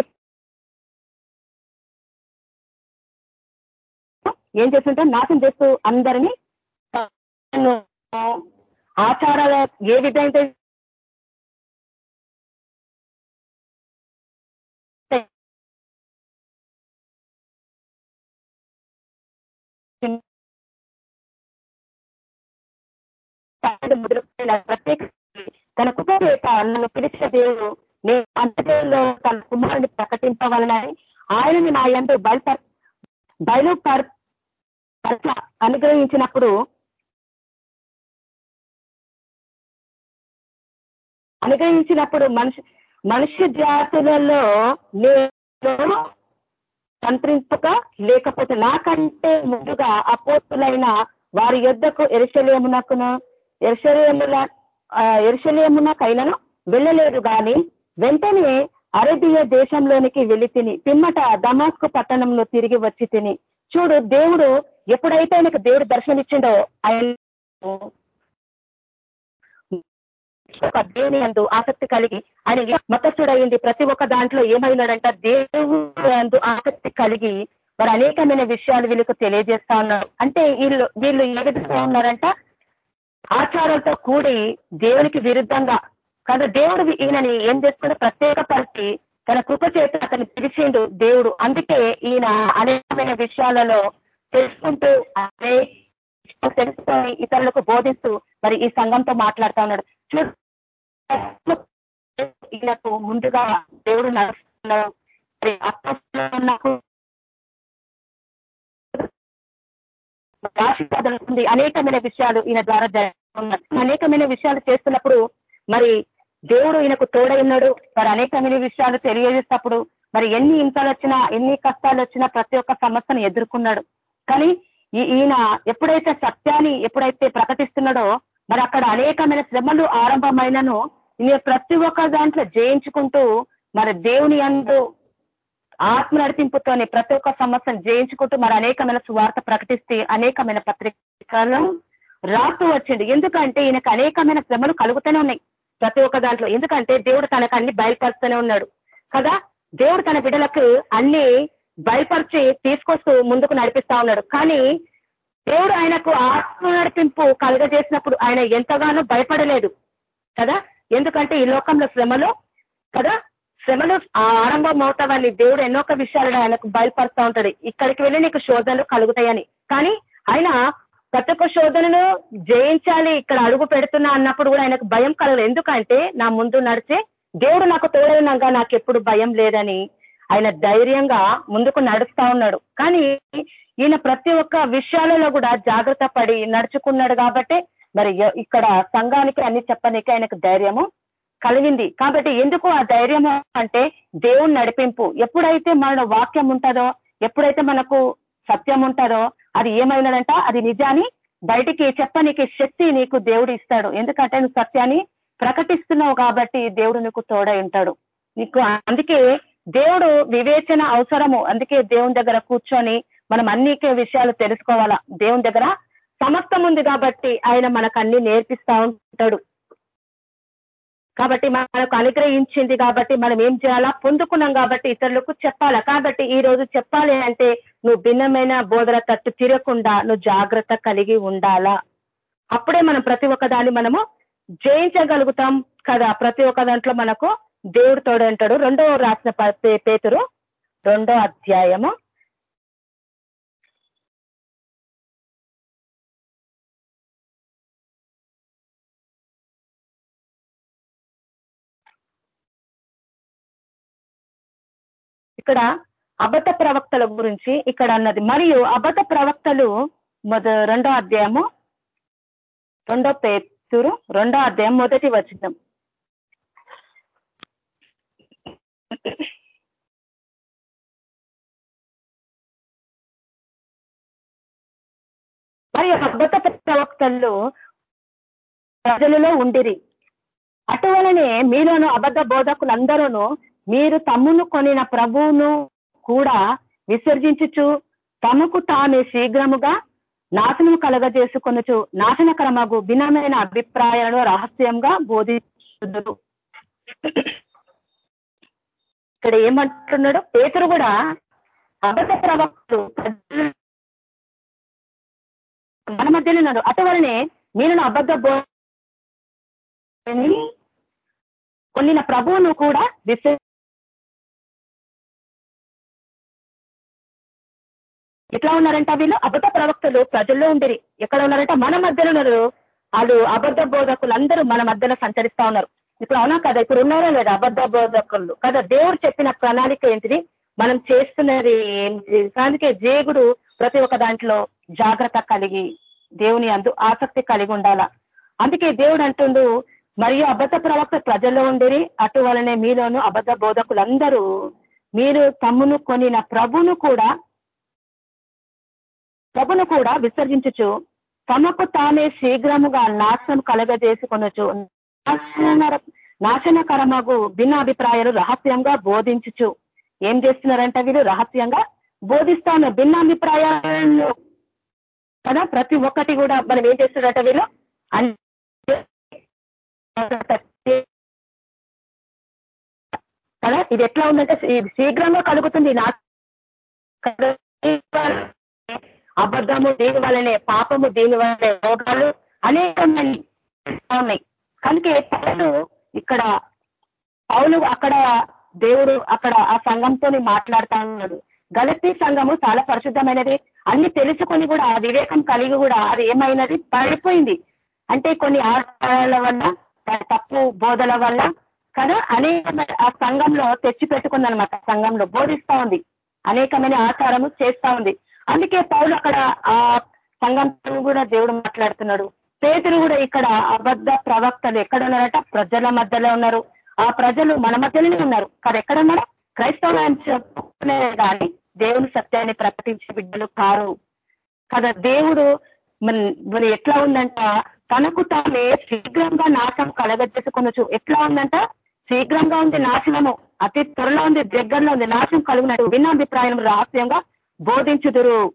ఏం చేస్తుంటే నాశనం చేస్తూ అందరినీ ఆచారాల ఏ విధంగా ప్రత్యేక తన కుటుంబ నన్ను పిలిచిన దేవుడు నేను అంతలో తన కుమారుని ప్రకటింపవలనని ఆయనని నా ఎందు బయలుపర్ బయలు అనుగ్రహించినప్పుడు అనుగ్రహించినప్పుడు మనిషి మనుష్య జాతులలో నేను సంతరింపక లేకపోతే నాకంటే ముందుగా అపోతులైన వారి యొద్దకు ఎరుశలేమునకును ఎరుశలేముల ఎరుశలేమునకైనను వెళ్ళలేదు కానీ వెంటనే అరేబియా దేశంలోనికి వెళ్ళి తిని పిమ్మట దమాస్కు పట్టణంలో తిరిగి వచ్చి తిని చూడు దేవుడు ఎప్పుడైతే ఆయనకు దేవుడు దర్శనమిచ్చిండో ఆయన ఒక దేవుని అందు ఆసక్తి కలిగి ఆయన మతస్థుడయింది ప్రతి ఒక్క దాంట్లో ఏమైనాడంట దేవుడు అందు ఆసక్తి కలిగి మరి అనేకమైన విషయాలు వీళ్ళకు తెలియజేస్తా ఉన్నారు అంటే వీళ్ళు వీళ్ళు ఏ విధంగా ఉన్నారంట? ఆచారాలతో కూడి దేవునికి విరుద్ధంగా కదా దేవుడు ఈయనని ఏం చేసుకుంటే ప్రత్యేక పరిచి తన కృప చేత అతను పిలిచిండు దేవుడు. అందుకే ఈయన అనేకమైన విషయాలలో తెలుసుకుంటూ అదే తెలుసుకొని ఇతరులకు బోధిస్తూ మరి ఈ సంఘంతో మాట్లాడుతా ఉన్నాడు. ఈయనకు ముందుగా దేవుడు నడుస్తున్నాడు. నాకు ఉంది. అనేకమైన విషయాలు ఈయన ద్వారా అనేకమైన విషయాలు చేస్తున్నప్పుడు మరి దేవుడు ఈయనకు తోడై ఉన్నాడు. మరి అనేకమైన విషయాలు తెలియజేసినప్పుడు మరి ఎన్ని హింసలు వచ్చినా ఎన్ని కష్టాలు వచ్చినా ప్రతి ఒక్క సమస్యను ఎదుర్కొన్నాడు. కానీ ఈయన ఎప్పుడైతే సత్యాన్ని ఎప్పుడైతే ప్రకటిస్తున్నాడో మరి అక్కడ అనేకమైన శ్రమలు ఆరంభమైనను ఈయన ప్రతి ఒక్క దాంట్లో జయించుకుంటూ మరి దేవుని అందు ఆత్మ నడిపింపుతోనే ప్రతి ఒక్క సమస్యను జయించుకుంటూ మరి అనేకమైన సువార్త ప్రకటిస్తే అనేకమైన పత్రికలు రాస్తూ వచ్చింది ఎందుకంటే ఈయనకు అనేకమైన శ్రమలు కలుగుతూనే ఉన్నాయి. ప్రతి ఒక్క దాంట్లో. ఎందుకంటే దేవుడు తనకు అన్ని బయలుపరుస్తూనే ఉన్నాడు. కదా? దేవుడు తన బిడ్డలకు అన్ని బయలుపరిచి తీసుకొస్తూ ముందుకు నడిపిస్తా ఉన్నాడు. కానీ దేవుడు ఆయనకు ఆత్మ నడిపింపు కలుగజేసినప్పుడు ఆయన ఎంతగానో భయపడలేదు. కదా? ఎందుకంటే ఈ లోకంలో శ్రమలు కదా? శ్రమలు ఆరంభం అవుతావని దేవుడు ఎన్నో ఒక విషయాలను ఆయనకు బయలుపరుస్తూ ఉంటాడు. ఇక్కడికి వెళ్ళి నీకు శోధనలు కలుగుతాయని. కానీ ఆయన ప్రతి ఒక్క శోధనను జయించాలి ఇక్కడ అడుగు పెడుతున్నా అన్నప్పుడు కూడా ఆయనకు భయం కలగదు. ఎందుకంటే నా ముందు నడిచే దేవుడు నాకు తోడైనాక నాకు ఎప్పుడు భయం లేదని ఆయన ధైర్యంగా ముందుకు నడుస్తా ఉన్నాడు. కానీ ఈయన ప్రతి ఒక్క విషయాలలో కూడా జాగ్రత్త పడి నడుచుకున్నాడు కాబట్టి మరి ఇక్కడ సంఘానికి అన్ని చెప్పనీకి ఆయనకు ధైర్యము కలిగింది. కాబట్టి ఎందుకు ఆ ధైర్యము అంటే దేవుని నడిపింపు? ఎప్పుడైతే మన వాక్యం ఉంటుందో ఎప్పుడైతే మనకు సత్యం ఉంటుందో అది ఏమైనదంట? అది నిజాన్ని బయటికి చెప్పనీకి శక్తి నీకు దేవుడు ఇస్తాడు. ఎందుకంటే నువ్వు సత్యాన్ని ప్రకటిస్తున్నావు కాబట్టి దేవుడు నీకు తోడై ఉంటాడు. నీకు అందుకే దేవుడు వివేచన అవసరము. అందుకే దేవుని దగ్గర కూర్చొని మనం అన్ని విషయాలు తెలుసుకోవాలా? దేవుని దగ్గర సమస్తం ఉంది కాబట్టి ఆయన మనకు అన్ని నేర్పిస్తా ఉంటాడు. కాబట్టి మనకు అనుగ్రహించింది కాబట్టి మనం ఏం చేయాలా? పొందుకున్నాం కాబట్టి ఇతరులకు చెప్పాలా? కాబట్టి ఈ రోజు చెప్పాలి అంటే నువ్వు భిన్నమైన బోధన తట్టు తిరగకుండా నువ్వు జాగ్రత్త కలిగి ఉండాలా? అప్పుడే మనం ప్రతి ఒక్క దాన్ని మనము జయించగలుగుతాం కదా? ప్రతి ఒక్క దాంట్లో మనకు దేవుడు తోడంటాడు రెండో రాసిన పేతురు రెండో అధ్యాయము ఇక్కడ అబద్ధ ప్రవక్తల గురించి ఇక్కడ అన్నది మరియు అబద్ధ ప్రవక్తలు మొద రెండో అధ్యాయము రెండో పేతురు రెండో అధ్యాయం మొదటి వచనం. మరి అబద్ధ ప్రవక్తలు ప్రజలలో ఉండిరి. అటువలనే మీలోను అబద్ధ బోధకులందరూ మీరు తమ్మును కొనిన ప్రభువును కూడా విసర్జించుచు తమకు తామే శీఘ్రముగా నాశనం కలగజేసుకొనచ్చు నాశనకరమగు భిన్నమైన అభిప్రాయాలను రహస్యంగా బోధించుదురు. ఇక్కడ ఏమంటున్నాడు పేతురు కూడా అబద్ధ ప్రవక్తులు మన మధ్యలో ఉన్నాడు. అటువలనే మీరు అబద్ధ బోధని కొన్నిన ప్రభువును కూడా విసర్ ఎట్లా ఉన్నారంట వీళ్ళు? అబద్ధ ప్రవక్తలు ప్రజల్లో ఉండిరి. ఎక్కడ ఉన్నారంట? మన మధ్యలో ఉన్నారు. వాళ్ళు అబద్ధ బోధకులు అందరూ మన మధ్యలో సంచరిస్తా ఉన్నారు. ఇప్పుడు అవునా కదా? ఇప్పుడు ఉన్నారా లేదా అబద్ధ బోధకులు? కదా దేవుడు చెప్పిన ప్రణాళిక ఏంటిది? మనం చేస్తున్నది అందుకే జేగుడు ప్రతి ఒక్క దాంట్లో జాగ్రత్త కలిగి దేవుని అందు ఆసక్తి కలిగి ఉండాల. అందుకే దేవుడు అంటుండు మరియు అబద్ధ ప్రవక్త ప్రజల్లో ఉండిరి. అటు వలనే మీలోను అబద్ధ బోధకులందరూ మీరు తమ్మును కొనిన ప్రభును కూడా ప్రభును కూడా విసర్జించచ్చు తమకు తానే శీఘ్రముగా నాశనం కలగజేసుకొనొచ్చు నాశనకరమగు భిన్నాభిప్రాయాలు రహస్యంగా బోధించచ్చు ఏం చేస్తున్నారంట వీళ్ళు? రహస్యంగా బోధిస్తాను. భిన్నాభిప్రాయాలు కదా? ప్రతి ఒక్కటి కూడా మనం ఏం చేస్తున్నారంట వీళ్ళు? కదా? ఇది ఎట్లా ఉందంటే శీఘ్రంగా కలుగుతుంది నా అబద్ధము దీని వల్లనే పాపము దీని వల్లనే రోగాలు అనేకమైన ఉన్నాయి. కనుక పౌలు ఇక్కడ పౌలు అక్కడ దేవుడు అక్కడ ఆ సంఘంతో మాట్లాడుతా ఉన్నాడు. గలతీ సంఘము చాలా పరిశుద్ధమైనది. అన్ని తెలుసుకొని కూడా ఆ వివేకం కలిగి కూడా అది ఏమైనది? పడిపోయింది. అంటే కొన్ని ఆచారాల వల్ల తప్పు బోధల వల్ల కదా అనేకమైన ఆ సంఘంలో తెచ్చి పెట్టుకుందనమాట సంఘంలో బోధిస్తా ఉంది. అనేకమైన ఆచారము చేస్తా ఉంది. అందుకే పౌలు అక్కడ ఆ సంఘంతో కూడా దేవుడు మాట్లాడుతున్నాడు. పేతులు కూడా ఇక్కడ అబద్ధ ప్రవక్తలు ఎక్కడ ఉన్నారట? ప్రజల మధ్యలో ఉన్నారు. ఆ ప్రజలు మన మధ్యలోనే ఉన్నారు. కాదు ఎక్కడ ఉన్నారు? క్రైస్తవులు చెప్పుకునే కానీ దేవుని సత్యాన్ని ప్రకటించే బిడ్డలు కారు. కదా దేవుడు మన ఎట్లా ఉందంట? తనకు తానే శీఘ్రంగా నాశనం కలగజేసుకొనొచ్చు. ఎట్లా ఉందంట? శీఘ్రంగా ఉంది నాశనము. అతి త్వరలో ఉంది దగ్గరలో ఉంది నాశనం కలుగునట్టు. భిన్నాభిప్రాయం రహస్యంగా బోధించుదురు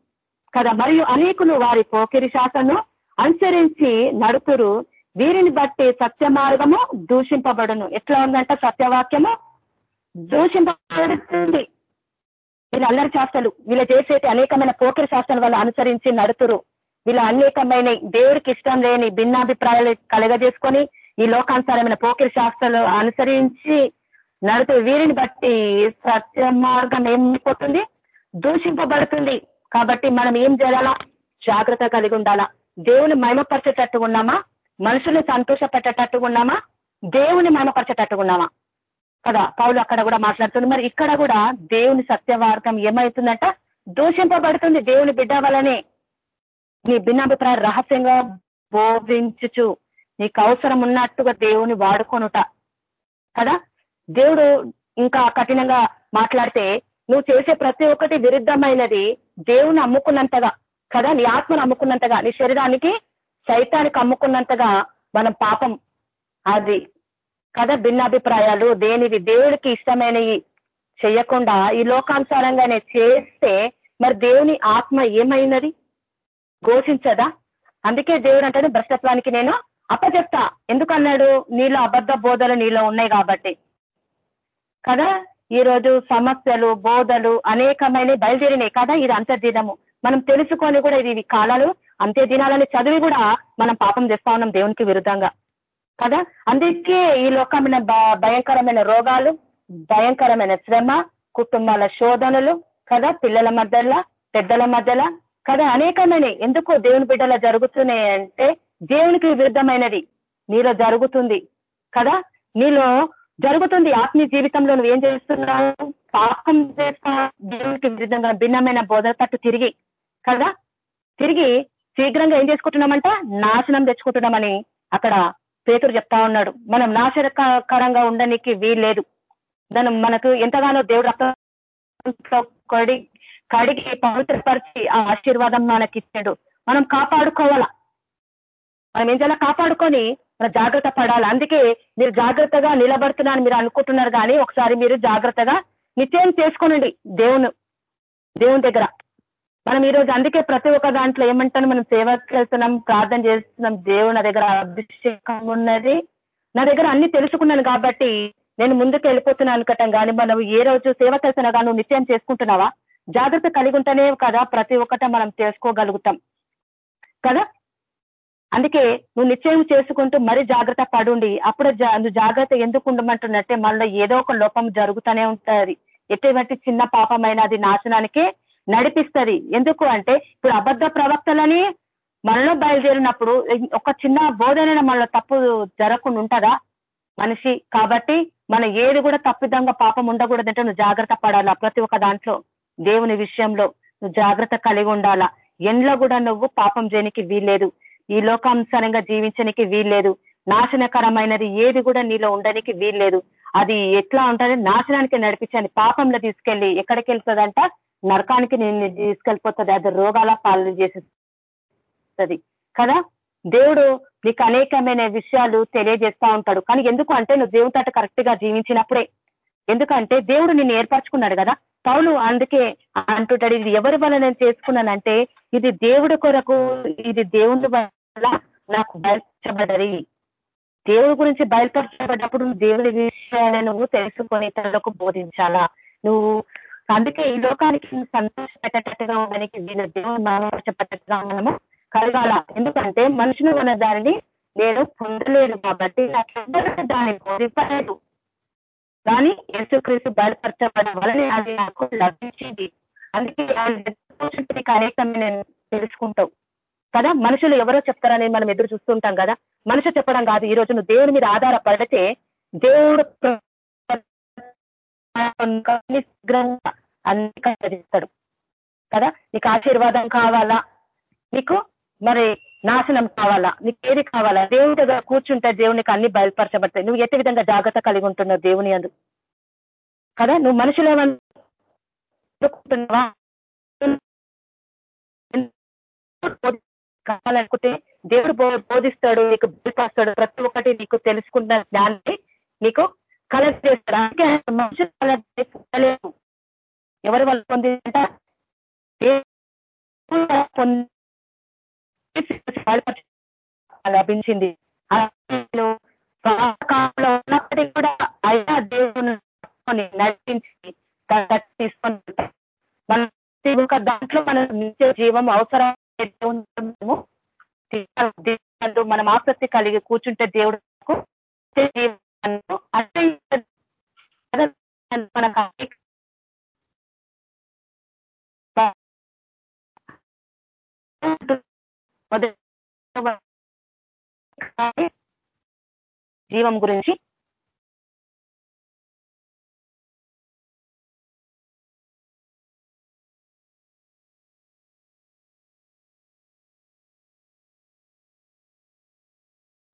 కదా. మరియు అనేకులు వారి పోకిరి శాఖను అనుసరించి నడుతురు వీరిని బట్టి సత్య మార్గము దూషింపబడును. ఎట్లా ఉందంట సత్యవాక్యము? దూషింపబడుతుంది. వీళ్ళ అల్లరి శాస్త్రాలు వీళ్ళ చేసేటి అనేకమైన పోకిరి శాస్త్రాల వల్ల అనుసరించి నడుతురు. వీళ్ళ అనేకమైన దేవుడికి ఇష్టం లేని భిన్నాభిప్రాయాలు కలగజేసుకొని ఈ లోకానుసారమైన పోకిరి శాస్త్రాలు అనుసరించి నడుతూ వీరిని బట్టి సత్య మార్గం ఏమైపోతుంది? దూషింపబడుతుంది. కాబట్టి మనం ఏం చేయాలా? జాగ్రత్త కలిగి ఉండాలా. దేవుని మహిమపరిచేటట్టు ఉన్నామా? మనుషుల్ని సంతోషపెట్టేటట్టు ఉన్నామా? దేవుని మహిమపరిచేటట్టు ఉన్నామా? కదా పౌలు అక్కడ కూడా మాట్లాడుతుంది. మరి ఇక్కడ కూడా దేవుని సత్యవార్థం ఏమవుతుందంట దూషింపబడుతుంది దేవుని బిడ్డ వలనే. నీ భిన్నాభిప్రాయం రహస్యంగా బోధించుచు. నీకు అవసరం ఉన్నట్టుగా దేవుని వాడుకొనుట. కదా దేవుడు ఇంకా కఠినంగా మాట్లాడితే నువ్వు చేసే ప్రతి ఒక్కటి విరుద్ధమైనది దేవుని అమ్ముకున్నంతగా కదా? నీ ఆత్మను అమ్ముకున్నంతగా నీ శరీరానికి సైతానికి అమ్ముకున్నంతగా మనం పాపం. అది కదా? భిన్నాభిప్రాయాలు దేనివి? దేవుడికి ఇష్టమైనవి చేయకుండా ఈ లోకానుసారంగానే చేస్తే మరి దేవుని ఆత్మ ఏమైనది? ఘోషించదా? అందుకే దేవుడు అంటే భ్రష్టత్వానికి నేను అప్పచెప్తా. ఎందుకన్నాడు నీలో అబద్ధ బోధలు నీలో ఉన్నాయి కాబట్టి. కదా? ఈ రోజు సమస్యలు బోధలు అనేకమైన బయలుదేరినాయి కదా ఇది అంతర్దినము. మనం తెలుసుకొని కూడా ఇది కాలాలు అంతే దినాలని చదివి కూడా మనం పాపం చేస్తా ఉన్నాం దేవునికి విరుద్ధంగా. కదా? అందుకే ఈ లోకమైన భయంకరమైన రోగాలు భయంకరమైన శ్రమ కుటుంబాల శోధనలు కదా? పిల్లల మధ్యలో పెద్దల మధ్యలో కదా? అనేకమైన ఎందుకు దేవుని బిడ్డల జరుగుతున్నాయి అంటే దేవునికి విరుద్ధమైనది. నీలో జరుగుతుంది. కదా? నీలో జరుగుతుంది ఆత్మీయ జీవితంలో నువ్వు ఏం చేస్తున్నావు? పాపం చేస్తా. దేవునికి భిన్నమైన బోధన తట్టు తిరిగి కదా? తిరిగి శీఘ్రంగా ఏం చేసుకుంటున్నామంట నాశనం తెచ్చుకుంటున్నామని అక్కడ పేతురు చెప్తా ఉన్నాడు. మనం నాశనకరంగా ఉండడానికి వీల్లేదు. దాన్ని మనకు ఎంతగానో దేవుడు రక్తంతో కడి కడిగి పవిత్రపరిచి ఆ ఆశీర్వాదం మనకి ఇచ్చాడు మనం కాపాడుకోవాలా? మనం ఏం చేయాలా? కాపాడుకొని మన జాగ్రత్త పడాలి. అందుకే మీరు జాగ్రత్తగా నిలబడుతున్నాను మీరు అనుకుంటున్నారు కానీ ఒకసారి మీరు జాగ్రత్తగా నిశ్చయం చేసుకోనండి. దేవుని దేవుని దగ్గర. మనం ఈరోజు అందుకే ప్రతి ఒక్క దాంట్లో ఏమంటాను మనం సేవకి వెళ్తున్నాం ప్రార్థన చేస్తున్నాం దేవుడు నా దగ్గర అభిషేకం ఉన్నది. నా దగ్గర అన్ని తెలుసుకున్నాను కాబట్టి నేను ముందుకు వెళ్ళిపోతున్నాను అనుకటం కానీ మనం ఏ రోజు సేవ చేస్తున్నా కానీ నువ్వు నిశ్చయం చేసుకుంటున్నావా? జాగ్రత్త కలిగి ఉంటేనే కదా ప్రతి ఒక్కట మనం తెలుసుకోగలుగుతాం కదా? అందుకే నువ్వు నిశ్చయం చేసుకుంటూ మరీ జాగ్రత్త పడుండి. అప్పుడు నువ్వు జాగ్రత్త ఎందుకు ఉండమంటున్నట్టే మనలో ఏదో ఒక లోపం జరుగుతూనే ఉంటుంది. ఎటువంటి చిన్న పాపమైన అది నాశనానికే నడిపిస్తుంది. ఎందుకు అంటే ఇప్పుడు అబద్ధ ప్రవక్తలని మనలో బయలుదేరినప్పుడు ఒక చిన్న బోధనైనా మనలో తప్పు జరగకుండా ఉంటుందా మనిషి? కాబట్టి మన ఏది కూడా తప్పిదంగా పాపం ఉండకూడదంటే నువ్వు జాగ్రత్త పడాలా ప్రతి ఒక్క దాంట్లో. దేవుని విషయంలో నువ్వు జాగ్రత్త కలిగి ఉండాలా. ఎండ్లో కూడా నువ్వు పాపం చేయనికి వీల్లేదు. ఈ లోకానుసారంగా జీవించడానికి వీల్లేదు. నాశనకరమైనది ఏది కూడా నీలో ఉండడానికి వీల్లేదు. అది ఎట్లా ఉంటుంది? నాశనానికి నడిపించండి. పాపంలో తీసుకెళ్ళి ఎక్కడికి వెళ్తుందంట? నరకానికి నేను తీసుకెళ్ళిపోతుంది. అది రోగాల పాలన చేసేస్తుంది. కదా? దేవుడు నీకు అనేకమైన విషయాలు తెలియజేస్తా ఉంటాడు. కానీ ఎందుకు అంటే నువ్వు దేవుని తట కరెక్ట్గా జీవించినప్పుడే. ఎందుకంటే దేవుడు నిన్ను ఏర్పరచుకున్నాడు కదా? పౌలు అందుకే అంటుంటాడు ఇది ఎవరి వల్ల నేను చేసుకున్నానంటే ఇది దేవుడి కొరకు ఇది దేవుని వల్ల నాకు బయలుపరచబడ్డది దేవుడి గురించి బయలుపరచబడ్డప్పుడు దేవుడి విషయాలను నువ్వు తెలుసుకొని తనకు బోధించాలా? నువ్వు అందుకే ఈ లోకానికి సంతోషపెట్టేటట్టుగా ఉండడానికి వీళ్ళు దేవుని మనపరచబట్టట్టుగా మనము కలగాల. ఎందుకంటే మనుషులు ఉన్న దానిని నేను పొందలేదు కాబట్టి నాకు దాన్ని బోధింపలేదు. కానీ యేసుక్రీస్తు బయలుపరచబడడం వలన అది నాకు లభించింది. అందుకే అనేకమైన తెలుసుకుంటావు కదా? మనుషులు ఎవరో చెప్తారని మనం ఎదురు చూస్తుంటాం కదా? మనుషులు చెప్పడం కాదు. ఈ రోజు నువ్వు దేవుని మీద ఆధారపడితే దేవుడు అన్ని కదా? నీకు ఆశీర్వాదం కావాలా? నీకు మరి నాశనం కావాలా? నీకు ఏది కావాలా? దేవుని దగ్గర కూర్చుంటే దేవునికి అన్ని బయలుపరచబడతాయి. నువ్వు ఎట్టి విధంగా జాగ్రత్త కలిగి ఉంటున్నావు దేవుని అందు? కదా? నువ్వు మనుషులేమనుకుంటున్నావా కావాలనుకుంటే దేవుడు బోధిస్తాడు నీకు బయలుపరుస్తాడు ప్రతి ఒక్కటి నీకు తెలుసుకున్న జ్ఞానాన్ని నీకు కలెక్ట్ చేస్తాడు. అందుకే మనుషులు కలెక్ట్ ఎవరి వల్ల పొందిందంటే? లభించింది. ఉన్నప్పటికీ కూడా అయినా దేవుని నడిపించి తీసుకొని మన ఒక దాంట్లో మనం నిత్య జీవం అవసరం. దేవుడు మనం ఆసక్తి కలిగి కూర్చుంటే దేవుడు అంటే జీవం గురించి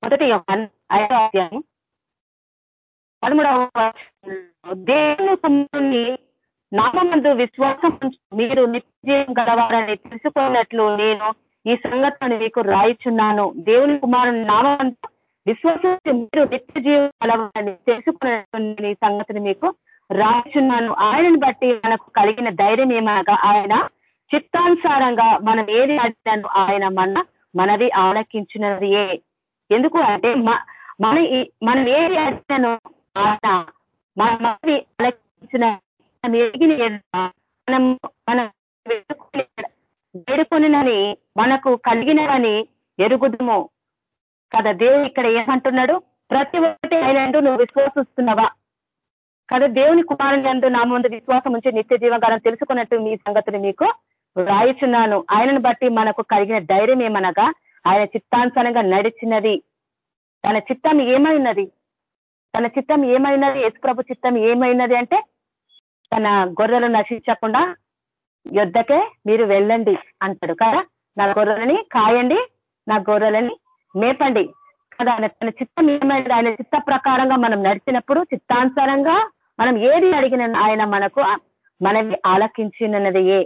మొదటి ఐదో పదమూడవ దేవుని కుమారుని నామందు విశ్వాసం మీరు నిత్యం గలవారని తెలుసుకున్నట్లు నేను ఈ సంగతిని మీకు రాయిచున్నాను. దేవుని కుమారుని నామం విశ్వసించి మీరు నిత్య జీవం కలవాలని తెలుసుకున్న సంగతిని మీకు రాయిచున్నాను. ఆయనను బట్టి మనకు కలిగిన ధైర్యం ఏమనగా ఆయన చిత్తానుసారంగా మనం ఏది అడిగాను ఆయన మన మనది ఆలకించినది ఏ ఎందుకు అంటే మన మనం ఏది అడిగానో ఆయన మన మనది మనం మనం వేడుకొనినని మనకు కలిగినవని ఎరుగుదము. కదా దేవుడు ఇక్కడ ఏమంటున్నాడు? ప్రతి ఒక్కటి ఐలాండ్ నువ్వు విశ్వాసిస్తున్నావా? కదా దేవుని కుమారుని అందు నా ముందు విశ్వాసం ఉంచి నిత్య జీవగాలను తెలుసుకున్నట్టు మీ సంగతిని మీకు రాయిచున్నాను. ఆయనను బట్టి మనకు కలిగిన ధైర్యం ఏమనగా ఆయన చిత్తానుసారంగా నడిచినది. తన చిత్తం ఏమైనది? తన చిత్తం ఏమైనది? యశుప్రభు చిత్తం ఏమైనది అంటే తన గొర్రెలు నశించకుండా యుద్ధకే మీరు వెళ్ళండి అంటాడు కదా. నా గొర్రెలని కాయండి నా గొర్రెలని మేపండి. కదా ఆయన తన చిత్తం ఏమైనది? ఆయన చిత్త ప్రకారంగా మనం నడిచినప్పుడు చిత్తానుసారంగా మనం ఏది అడిగిన ఆయన మనకు మనవి ఆలకించినది ఏ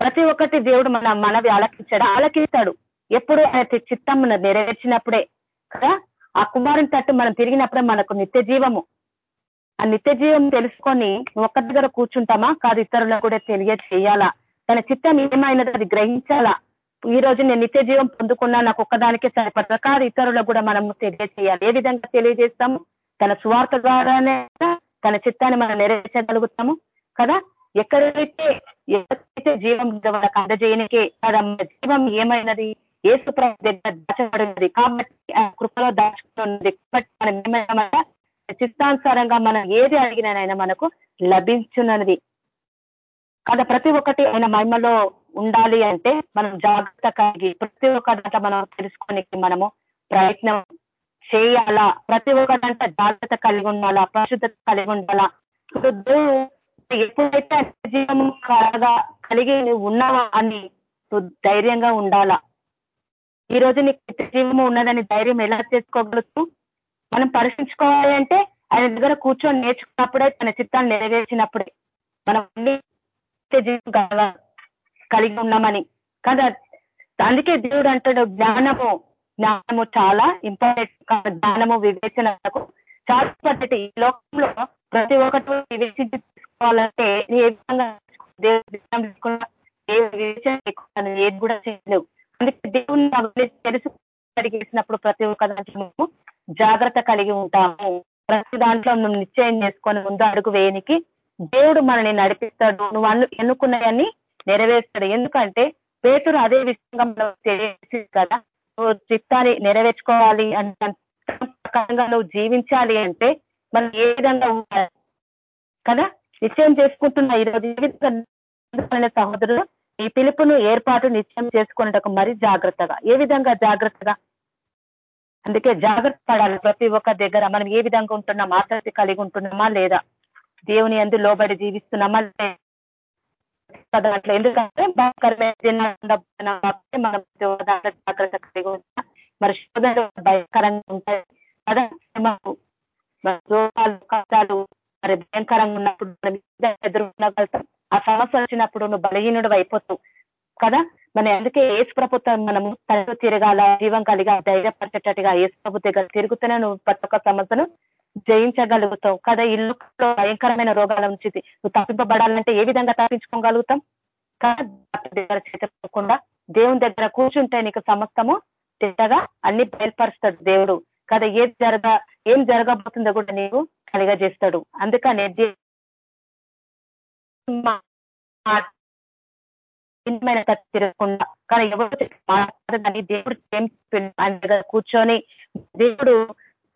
ప్రతి ఒక్కటి దేవుడు మన మనవి ఆలకించాడు ఆలకిస్తాడు ఎప్పుడు ఆయన చిత్తం నెరవేర్చినప్పుడే కదా? ఆ కుమారుని తట్టు మనం తిరిగినప్పుడే మనకు నిత్య జీవము. ఆ నిత్య జీవం తెలుసుకొని ఒక్క దగ్గర కూర్చుంటామా? కాదు ఇతరులకు కూడా తెలియచేయాలా? తన చిత్తం ఏమైనది అది గ్రహించాలా? ఈ రోజు నేను నిత్య జీవం పొందుకున్నా నాకు ఒక్కదానికే సరిపడదు. కాదు ఇతరులకు కూడా మనం తెలియచేయాలి. ఏ విధంగా తెలియజేస్తాము? తన స్వార్థ ద్వారానే తన చిత్తాన్ని మనం నెరవేర్చగలుగుతాము కదా? ఎక్కడైతే ఎక్కడైతే జీవం వాళ్ళకి అందజేయనికే కదా జీవం ఏమైనది? ఏసు దగ్గర దాచబడినది. కాబట్టి ఆ కృపలో దాచుకున్నది. కాబట్టి మనం ఏమైనా చిత్తానుసారంగా మనం ఏది అడిగినైనా మనకు లభించున్నది కదా ప్రతి ఒక్కటి ఆయన మహిమలో ఉండాలి అంటే మనం జాగ్రత్త కలిగి ప్రతి ఒక్కటంట మనం తెలుసుకొని మనము ప్రయత్నం చేయాలా? ప్రతి ఒక్కటంట జాగ్రత్త కలిగి ఉండాలా? పరిశుద్ధత కలిగి ఉండాలా? ఎప్పుడైతే జీవము కలగా కలిగి ఉన్నావా అని ధైర్యంగా ఉండాలా? ఈ రోజు నీకు జీవము ఉన్నదని ధైర్యం ఎలా చేసుకోగలుగుతూ మనం పరీక్షించుకోవాలి అంటే ఆయన దగ్గర కూర్చొని నేర్చుకున్నప్పుడే తన చిత్తాన్ని నెరవేర్చినప్పుడే. మనం కలిగి ఉన్నామని. కదా అందుకే దేవుడు అంటాడు జ్ఞానము జ్ఞానము చాలా ఇంపార్టెంట్ జ్ఞానము వివేచనకు చాలా పద్ధతి ఈ లోకంలో ప్రతి ఒక్కటి వివేచించి తీసుకోవాలంటే ఏ విధంగా దేవుడు ఏ వివేచన ఏది కూడా చేయలేవు. అందుకే దేవుని తెలుసు అడిగేసినప్పుడు ప్రతి ఒక్క దాంట్లో జాగ్రత్త కలిగి ఉంటాము. ప్రతి దాంట్లో నువ్వు నిశ్చయం చేసుకొని ముందు అడుగు వేయనికి దేవుడు మనల్ని నడిపిస్తాడు. నువ్వు అను ఎన్నుకున్నాయని నెరవేరుస్తాడు. ఎందుకంటే పేతురు అదే విషయంగా మనం తెలియసి కదా నువ్వు చిత్తాన్ని నెరవేర్చుకోవాలి అంటే ప్రకారంగా నువ్వు జీవించాలి అంటే మనం ఏ విధంగా ఉండాలి? కదా? నిశ్చయం చేసుకుంటున్న ఈరోజు సహోదరుడు ఈ పిలుపును ఏర్పాటు నిశ్చయం చేసుకున్నటకు మరి జాగ్రత్తగా ఏ విధంగా జాగ్రత్తగా? అందుకే జాగ్రత్త పడాలి ప్రతి ఒక్క దగ్గర. మనం ఏ విధంగా ఉంటున్నాం? ఆసక్తి కలిగి ఉంటున్నామా లేదా? దేవుని ఎందు లోబడి జీవిస్తున్నామా దాంట్లో ఎందుకంటే మనం జాగ్రత్త కలిగి ఉంటాం మరి శోధనలు భయంకరంగా ఉంటాయి కదా? మరి భయంకరంగా ఉన్నప్పుడు ఎదుర్కొనగలుగుతాం. సమస్య వచ్చినప్పుడు నువ్వు బలహీనుడు అయిపోతావు కదా? మన అందుకే ఏసు ప్రభుత్వం మనము తనకు తిరగాల జీవం కలిగా ధైర్యపరచేటట్టుగా ఏసు ప్రభుత్వ తిరుగుతూనే నువ్వు ప్రతి ఒక్క సమస్యను జయించగలుగుతావు కదా? ఇల్లు భయంకరమైన రోగాల నుంచి నువ్వు తప్పింపబడాలంటే ఏ విధంగా తప్పించుకోగలుగుతాం? దగ్గర చేతకుండా దేవుని దగ్గర కూర్చుంటే నీకు సమస్తము తిట్టగా అన్ని బయలుపరుస్తాడు దేవుడు కదా? ఏది జరగ ఏం జరగబోతుందో కూడా నీకు కలిగజేస్తాడు. అందుకనే భిన్నమైన తిరగకుండా కానీ ఎవరు మాట్లాడదని దేవుడు ఏం ఆయన దగ్గర కూర్చొని దేవుడు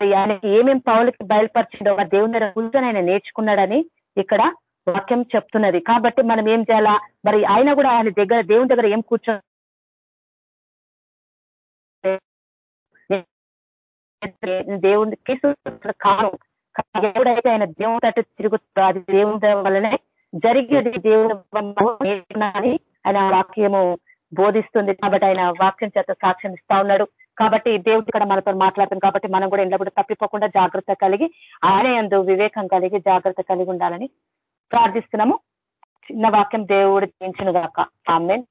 ఆయనకి ఏమేం పౌలకి బయలుపరిచిండో ఆ దేవుని దగ్గర కూర్చొని ఆయన నేర్చుకున్నాడని ఇక్కడ వాక్యం చెప్తున్నది. కాబట్టి మనం ఏం చేయాలా? మరి ఆయన కూడా ఆయన దగ్గర దేవుని దగ్గర ఏం కూర్చో దేవుడికి కాను ఎప్పుడైతే ఆయన దేవుని తట్టు తిరుగుతుందో అది దేవుని వల్లనే జరిగేది దేవుని అని ఆయన వాక్యము బోధిస్తుంది కాబట్టి ఆయన వాక్యం చేత సాక్ష్యం ఇస్తా ఉన్నాడు. కాబట్టి దేవుడు ఇక్కడ మనతో మాట్లాడుతుంది కాబట్టి మనం కూడా ఇంట్లో కూడా తప్పిపోకుండా జాగ్రత్త కలిగి ఆయన ఎందు వివేకం కలిగి జాగ్రత్త కలిగి ఉండాలని ప్రార్థిస్తున్నాము. చిన్న వాక్యం దేవుడు తీయించిన గాక. ఆమె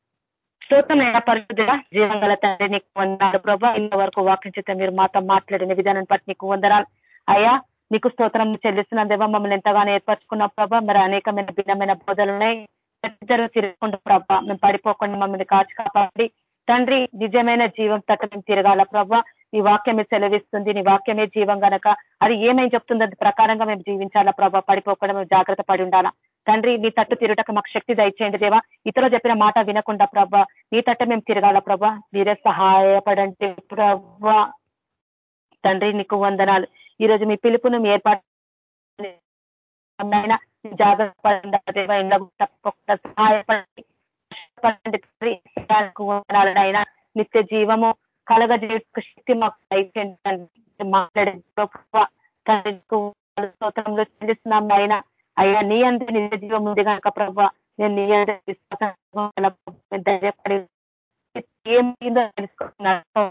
స్తోత్రం పరిశుద్ధ జీవంగల తండ్రి నీకు వందనాలు ప్రభా. ఇంత వరకు వాక్యం చేత మీరు మాతో మాట్లాడిన విధానం పట్టి నీకు వందనాలు. అయ్యా నీకు స్తోత్రం చెల్లిస్తున్న దేవ మమ్మల్ని ఎంతగానో ఏర్పరచుకున్న ప్రభా. మరి అనేకమైన భిన్నమైన బోధలు ఉన్నాయి. ఇద్దరు తిరుగుకుంటూ ప్రభా. మేము పడిపోకుండా మమ్మల్ని కాచి కాపాడి. తండ్రి నిజమైన జీవం తట్టు మేము తిరగాల ప్రభా. నీ వాక్యమే సెలవిస్తుంది. నీ వాక్యమే జీవం గనక. అది ఏమేం చెప్తుందో ప్రకారంగా మేము జీవించాలా ప్రభా. పడిపోకుండా మేము జాగ్రత్త పడి ఉండాలా. తండ్రి నీ తట్టు తిరుగుటకు మాకు శక్తి దయచేయండి దేవా. ఇతరులు చెప్పిన మాట వినకుండా ప్రభా. నీ తట్ట మేము తిరగాల ప్రభా. మీరే సహాయపడండి ప్రభా. తండ్రి నీకు వందనాలు. ఈరోజు మీ పిలుపును మీ ఏర్పాటు జాగ్రత్త సహాయపడండి. నిత్య జీవము కలగజే శక్తి మాకు దయచేయండి మాట్లాడే చెల్లిస్తున్నాం అయినా అయ్యా నీ అంతే నిత్య జీవం ఉంది కనుక ప్రభావ నేను నీ అంతే విశ్వాసం ధైర్యపడి ఏమైందో తెలుసుకున్నాను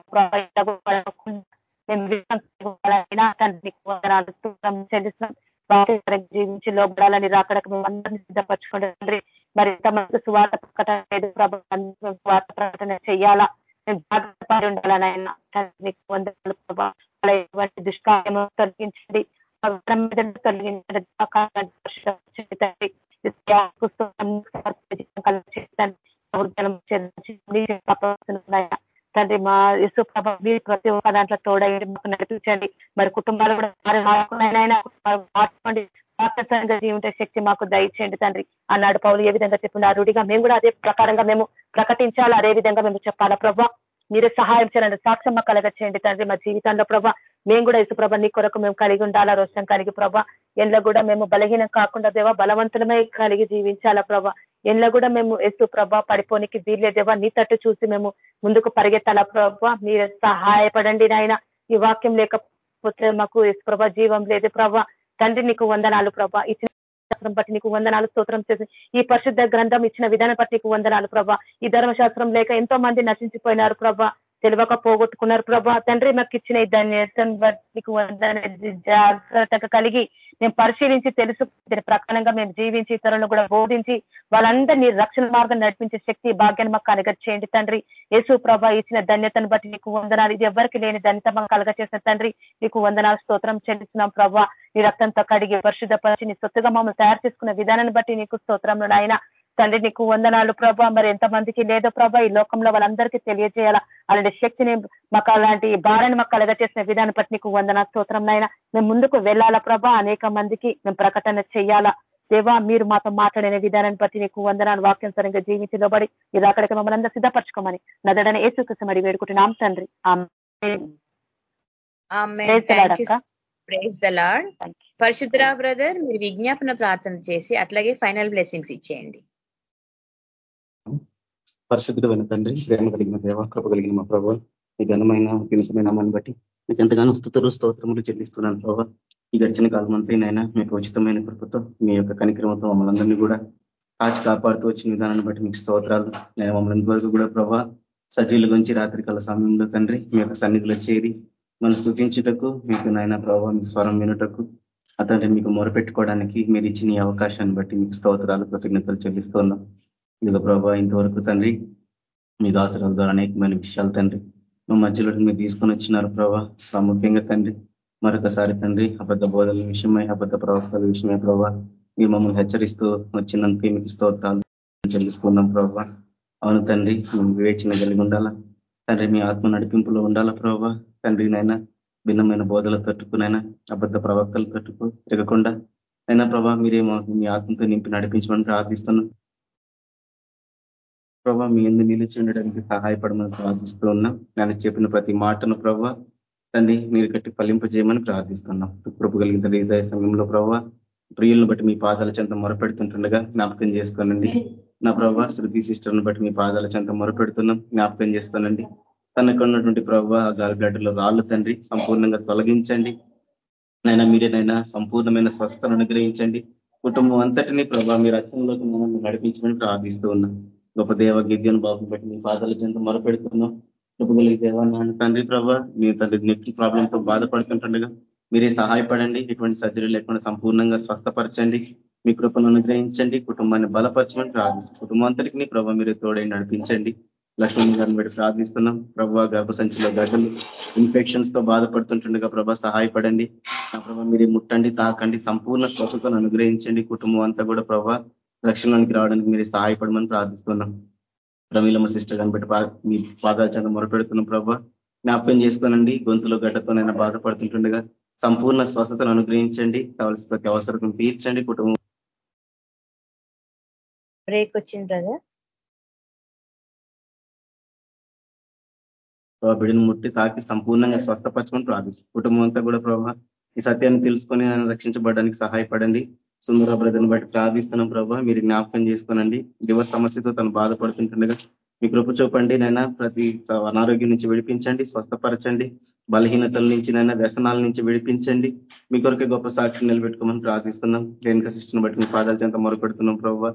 జీవించి లోపడాలని రాకడకు మేము అందరినీ సిద్ధపరచుకోండి మరి ఇంతమంది సువార్త ప్రకటన లేదు సువార్త ప్రకటన చేయాలా? మేము జాగ్రత్త పడి ఉండాలని ఆయన మీకు వందలు ఎటువంటి దుష్కార్యము తొలగించండి. తొలగించండి. తండ్రి మా యశు ప్రభ మీరు ప్రతి ఒక్క దాంట్లో తోడైంది మాకు నడిపించండి. మరి కుటుంబాలు కూడా మార్చుకోండి వాస్తవంగా జీవించే శక్తి మాకు దయచేయండి తండ్రి. అన్నాడు పౌలు ఏ విధంగా చెప్పిన రూఢిగా మేము కూడా అదే ప్రకారంగా మేము ప్రకటించాలి? అదే విధంగా మేము చెప్పాలా? ప్రభా మీరు సహాయం చేయాలండి సాక్ష్యం కలగ చేయండి తండ్రి మా జీవితంలో ప్రభా. మేము కూడా ఇసు ప్రభ నీ కొరకు మేము కలిగి ఉండాలా? రోషం కలిగి ప్రభా. ఎండ్ల కూడా మేము బలహీనం కాకుండా దేవా బలవంతులమై కలిగి జీవించాలా ప్రభా? ఎండ్లో కూడా మేము ఎసు ప్రభా పడిపోనికి వీల్లేదేవా నీ తట్టు చూసి మేము ముందుకు పరిగెత్తాల ప్రభా? మీరు సహాయపడండి నాయన. ఈ వాక్యం లేకపోతే మాకు ఎసు ప్రభ జీవం లేదు ప్రభా. తండ్రి నీకు వందనాలు ప్రభా. ఇచ్చిన బట్టి నీకు వందనాలు స్తోత్రం చేసి ఈ పరిశుద్ధ గ్రంథం ఇచ్చిన విధానం బట్టి నీకు వందనాలు ప్రభా. ఈ ధర్మశాస్త్రం లేక ఎంతో మంది నశించిపోయినారు ప్రభా. తెలియక పోగొట్టుకున్నారు ప్రభా. తండ్రి మాకు ఇచ్చిన ఈ ధన్యతను బట్టి జాగ్రత్తగా కలిగి మేము పరిశీలించి తెలుసు ప్రకారంగా మేము జీవించి ఇతరులను కూడా బోధించి వాళ్ళందరినీ రక్షణ మార్గం నడిపించే శక్తి భాగ్యాన్ని మాకు కలగ చేయండి తండ్రి. యేసు ప్రభ ఇచ్చిన ధన్యతను బట్టి నీకు వందనాలు. ఇది ఎవరికి లేని ధన్యత మాకు కలగ చేసిన తండ్రి. నీకు వందనాలు స్తోత్రం చెల్లిస్తున్నాం ప్రభా. నీ రక్తంతో కడిగి పరిశుద్ధపరిచి నీ సొత్తుగా మమ్మల్ని తయారు చేసుకున్న విధానాన్ని బట్టి నీకు స్తోత్రంలో నాయన. తండ్రి నీకు వందనాలు ప్రభా. మరి ఎంతమందికి లేదో ప్రభా. ఈ లోకంలో వాళ్ళందరికీ తెలియజేయాలా? అలాంటి శక్తిని మాకు అలాంటి భారాన్ని మాకు కలగ చేసిన విధానం బట్టి నీకు వందన స్తోత్రం అయినా మేము ముందుకు వెళ్ళాలా ప్రభా? అనేక మందికి మేము ప్రకటన చేయాలా? దేవా మీరు మాతో మాట్లాడిన విధానాన్ని బట్టి నీకు వందనాలు వాక్యం సరంగా జీవించి లోబడి ఇది అక్కడికి మమ్మల్ని అందరూ సిద్ధపరచుకోమని నదడని ఏసుకృష్ణ మరి వేడుకుంటున్నాం తండ్రి. పరిశుద్ధరా బ్రదర్ మీరు విజ్ఞాపన ప్రార్థన చేసి అట్లాగే ఫైనల్ బ్లెస్సింగ్స్ ఇచ్చేయండి. పరిశుద్ధమైన తండ్రి ప్రేమ కలిగిన దేవ కృప కలిగిన మా ప్రభావ మీ ఘనమైన దినసమైన అమ్మని బట్టి మీకు ఎంతగానో స్థుతులు స్తోత్రములు చెల్లిస్తున్నాను ప్రభావ ఈ గడిచిన కాలం అంతైనా మీకు ఉచితమైన కృపతో మీ యొక్క కనిక్రమంతో మమ్మల్ని కూడా కాచి కాపాడుతూ వచ్చిన విధానాన్ని బట్టి మీకు స్తోత్రాలు. నేను మమ్మల్ని వరకు కూడా ప్రభావ సజీల గురించి రాత్రికాల సమయంలో తండ్రి మీ యొక్క సన్నిధిలో చేరి మనం స్థుతించుటకు మీకు నాయన ప్రభావ మీ స్వరం వినుటకు అతన్ని మీకు మొరపెట్టుకోవడానికి మీరు ఇచ్చిన ఈ అవకాశాన్ని బట్టి మీకు స్తోత్రాలు కృతజ్ఞతలు చెల్లిస్తున్నాం ఇదిగో ప్రభావ ఇంతవరకు తండ్రి మీ దాసరాల ద్వారా అనేకమైన విషయాలు తండ్రి మా మధ్యలో మీరు తీసుకొని వచ్చినారు ప్రభా. ప్రాముఖ్యంగా తండ్రి మరొకసారి తండ్రి అబద్ధ బోధల విషయమై అబద్ధ ప్రవక్తల విషయమై ప్రభావ మీరు మమ్మల్ని హెచ్చరిస్తూ వచ్చినందుకే మీకు స్తోత్రాలు చెల్లిస్తున్నాం ప్రభా. అవును తండ్రి మేము వివేచన కలిగి ఉండాలా? తండ్రి మీ ఆత్మ నడిపింపులో ఉండాలా ప్రభావ తండ్రి నైనా భిన్నమైన బోధలు తట్టుకునైనా అబద్ధ ప్రవక్తలు తట్టుకు తిరగకుండా. అయినా మీరే మీరేమో మీ ఆత్మతో నింపి నడిపించమని ప్రార్థిస్తున్నాం. ప్రభావ మీ ఎందు నిలిచి ఉండడానికి సహాయపడమని ప్రార్థిస్తూ ఉన్నాం. నేను చెప్పిన ప్రతి మాటను ప్రభావ తండ్రి మీరు కట్టి ఫలింపజేయమని ప్రార్థిస్తున్నాం. కృప కలిగిన రీజాయ సమయంలో ప్రభావ ప్రియులను బట్టి మీ పాదాల చెంత మొరపెడుతుంటుండగా జ్ఞాపకం చేసుకోనండి. నా ప్రభావ శృతి సిస్టర్ను బట్టి మీ పాదాల చెంత మొరపెడుతున్నాం. జ్ఞాపకం చేసుకోనండి. తనకున్నటువంటి ప్రభావ గాలిగడ్డలో రాళ్ళు తండ్రి సంపూర్ణంగా తొలగించండి. నైనా మీరేనైనా సంపూర్ణమైన స్వస్థను అనుగ్రహించండి. కుటుంబం అంతటినీ ప్రభావ మీ రక్షణలోకి మనం నడిపించమని ప్రార్థిస్తూ ఉన్నాం. గొప్ప దేవ గిద్యను బాబు పెట్టి నీ పాదాల చెంత మొరపెడుతున్నాం. కృపగలిగి దేవా నాన్న తండ్రి ప్రభా మీ తండ్రి నెక్స్ట్ ప్రాబ్లంతో బాధపడుతుంటుండగా మీరే సహాయపడండి. ఇటువంటి సర్జరీ లేకుండా సంపూర్ణంగా స్వస్థపరచండి. మీ కృపను అనుగ్రహించండి. కుటుంబాన్ని బలపరచమని ప్రార్థిస్తాం కుటుంబం అంతటికి ప్రభావ మీరు తోడై నడిపించండి. లక్ష్మణ్ గారిని బట్టి ప్రార్థిస్తున్నాం. ప్రభావ గర్భసంచిలో గడ్డలు ఇన్ఫెక్షన్స్తో బాధపడుతుంటుండగా ప్రభా సహాయపడండి. నా ప్రభావ మీరు ముట్టండి తాకండి. సంపూర్ణ స్వస్థతను అనుగ్రహించండి. కుటుంబం అంతా కూడా ప్రభావ రక్షణలోనికి రావడానికి మీరు సహాయపడమని ప్రార్థిస్తున్నాం. ప్రమీలమ్మ సిస్టర్ గారిని బట్టి మీ పాదాల చెంత మొరపెడుతున్నాం ప్రభావ జ్ఞాపకం చేసుకోనండి గొంతులో గడ్డతోనైనా బాధపడుతుంటుండగా సంపూర్ణ స్వస్థతను అనుగ్రహించండి. కావాల్సిన ప్రతి అవసరం తీర్చండి. కుటుంబం బ్రేక్ వచ్చింది ప్రభావ బిడ్డను ముట్టి తాకి సంపూర్ణంగా స్వస్థపరచమని ప్రార్థిస్తాం కుటుంబం అంతా కూడా ప్రభావ ఈ సత్యాన్ని తెలుసుకొని ఆయన రక్షించబడడానికి సహాయపడండి. సుందర బ్రదర్ని బట్టి ప్రార్థిస్తున్నాం ప్రభావ మీరు జ్ఞాపకం చేసుకోనండి. లివర్ సమస్యతో తను బాధపడుతుంటుండగా మీ కృప చూపండి నైనా ప్రతి అనారోగ్యం నుంచి విడిపించండి స్వస్థపరచండి బలహీనతల నుంచి నైనా వ్యసనాల నుంచి విడిపించండి. మీ కొరకే గొప్ప సాక్షి నిలబెట్టుకోమని ప్రార్థిస్తున్నాం. రేణుక సిస్టర్ని బట్టి మీ పాదాల చెంత మొరపెడుతున్నాం ప్రభావ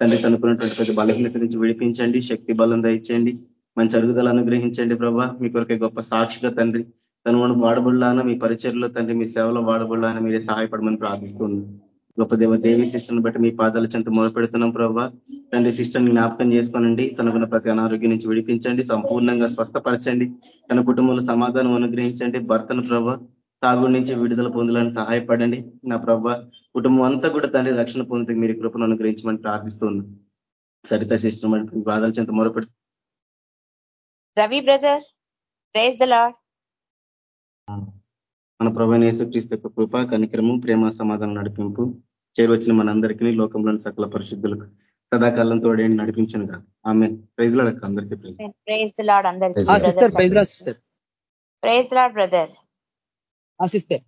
తండ్రి తనుకున్నటువంటి ప్రతి బలహీనత నుంచి విడిపించండి శక్తి బలం దయచేయండి. మంచి అరుగుదల అనుగ్రహించండి ప్రభావ మీ కొరకే గొప్ప సాక్షిగా తండ్రి. తను మనం వాడబుల్లాన మీ పరిచయలో తండ్రి మీ సేవలో వాడబుల్లాన మీరే సహాయపడమని ప్రార్థిస్తుంది గొప్ప దేవ దేవి సిస్టర్ని బట్టి మీ పాదాల చెంత మొదలుపెడుతున్నాం ప్రభావ తండ్రి సిస్టర్ని జ్ఞాపకం చేసుకోనండి. తనకున్న ప్రతి అనారోగ్యం నుంచి విడిపించండి. సంపూర్ణంగా స్వస్థపరచండి. తన కుటుంబంలో సమాధానం అనుగ్రహించండి. భర్తను ప్రభ తాగుడు నుంచి విడుదల పొందాలని సహాయపడండి. నా ప్రభ కుటుంబం అంతా కూడా తండ్రి రక్షణ పొందుతూ మీరు కృపను అనుగ్రహించమని ప్రార్థిస్తున్నాం. సరిత సిస్టర్ బట్టి బాధల చెంత మొరపెడు Ravi brother praise the Lord మన ప్రభు యేసుక్రీస్తు యొక్క కృప కనికరము ప్రేమ సమాధానం నడిపింపు చేరువచ్చిన మనందరికీ లోకంలోని సకల పరిశుద్ధులకు సదాకాలం తోడేండి నడిపించను కాదు ఆమె ప్రైజ్ లాడక అందరికీ ప్రైజ్. లాడ్ అందరికీ. సిస్టర్ ప్రైజ్ రా sister praise the Lord brother sister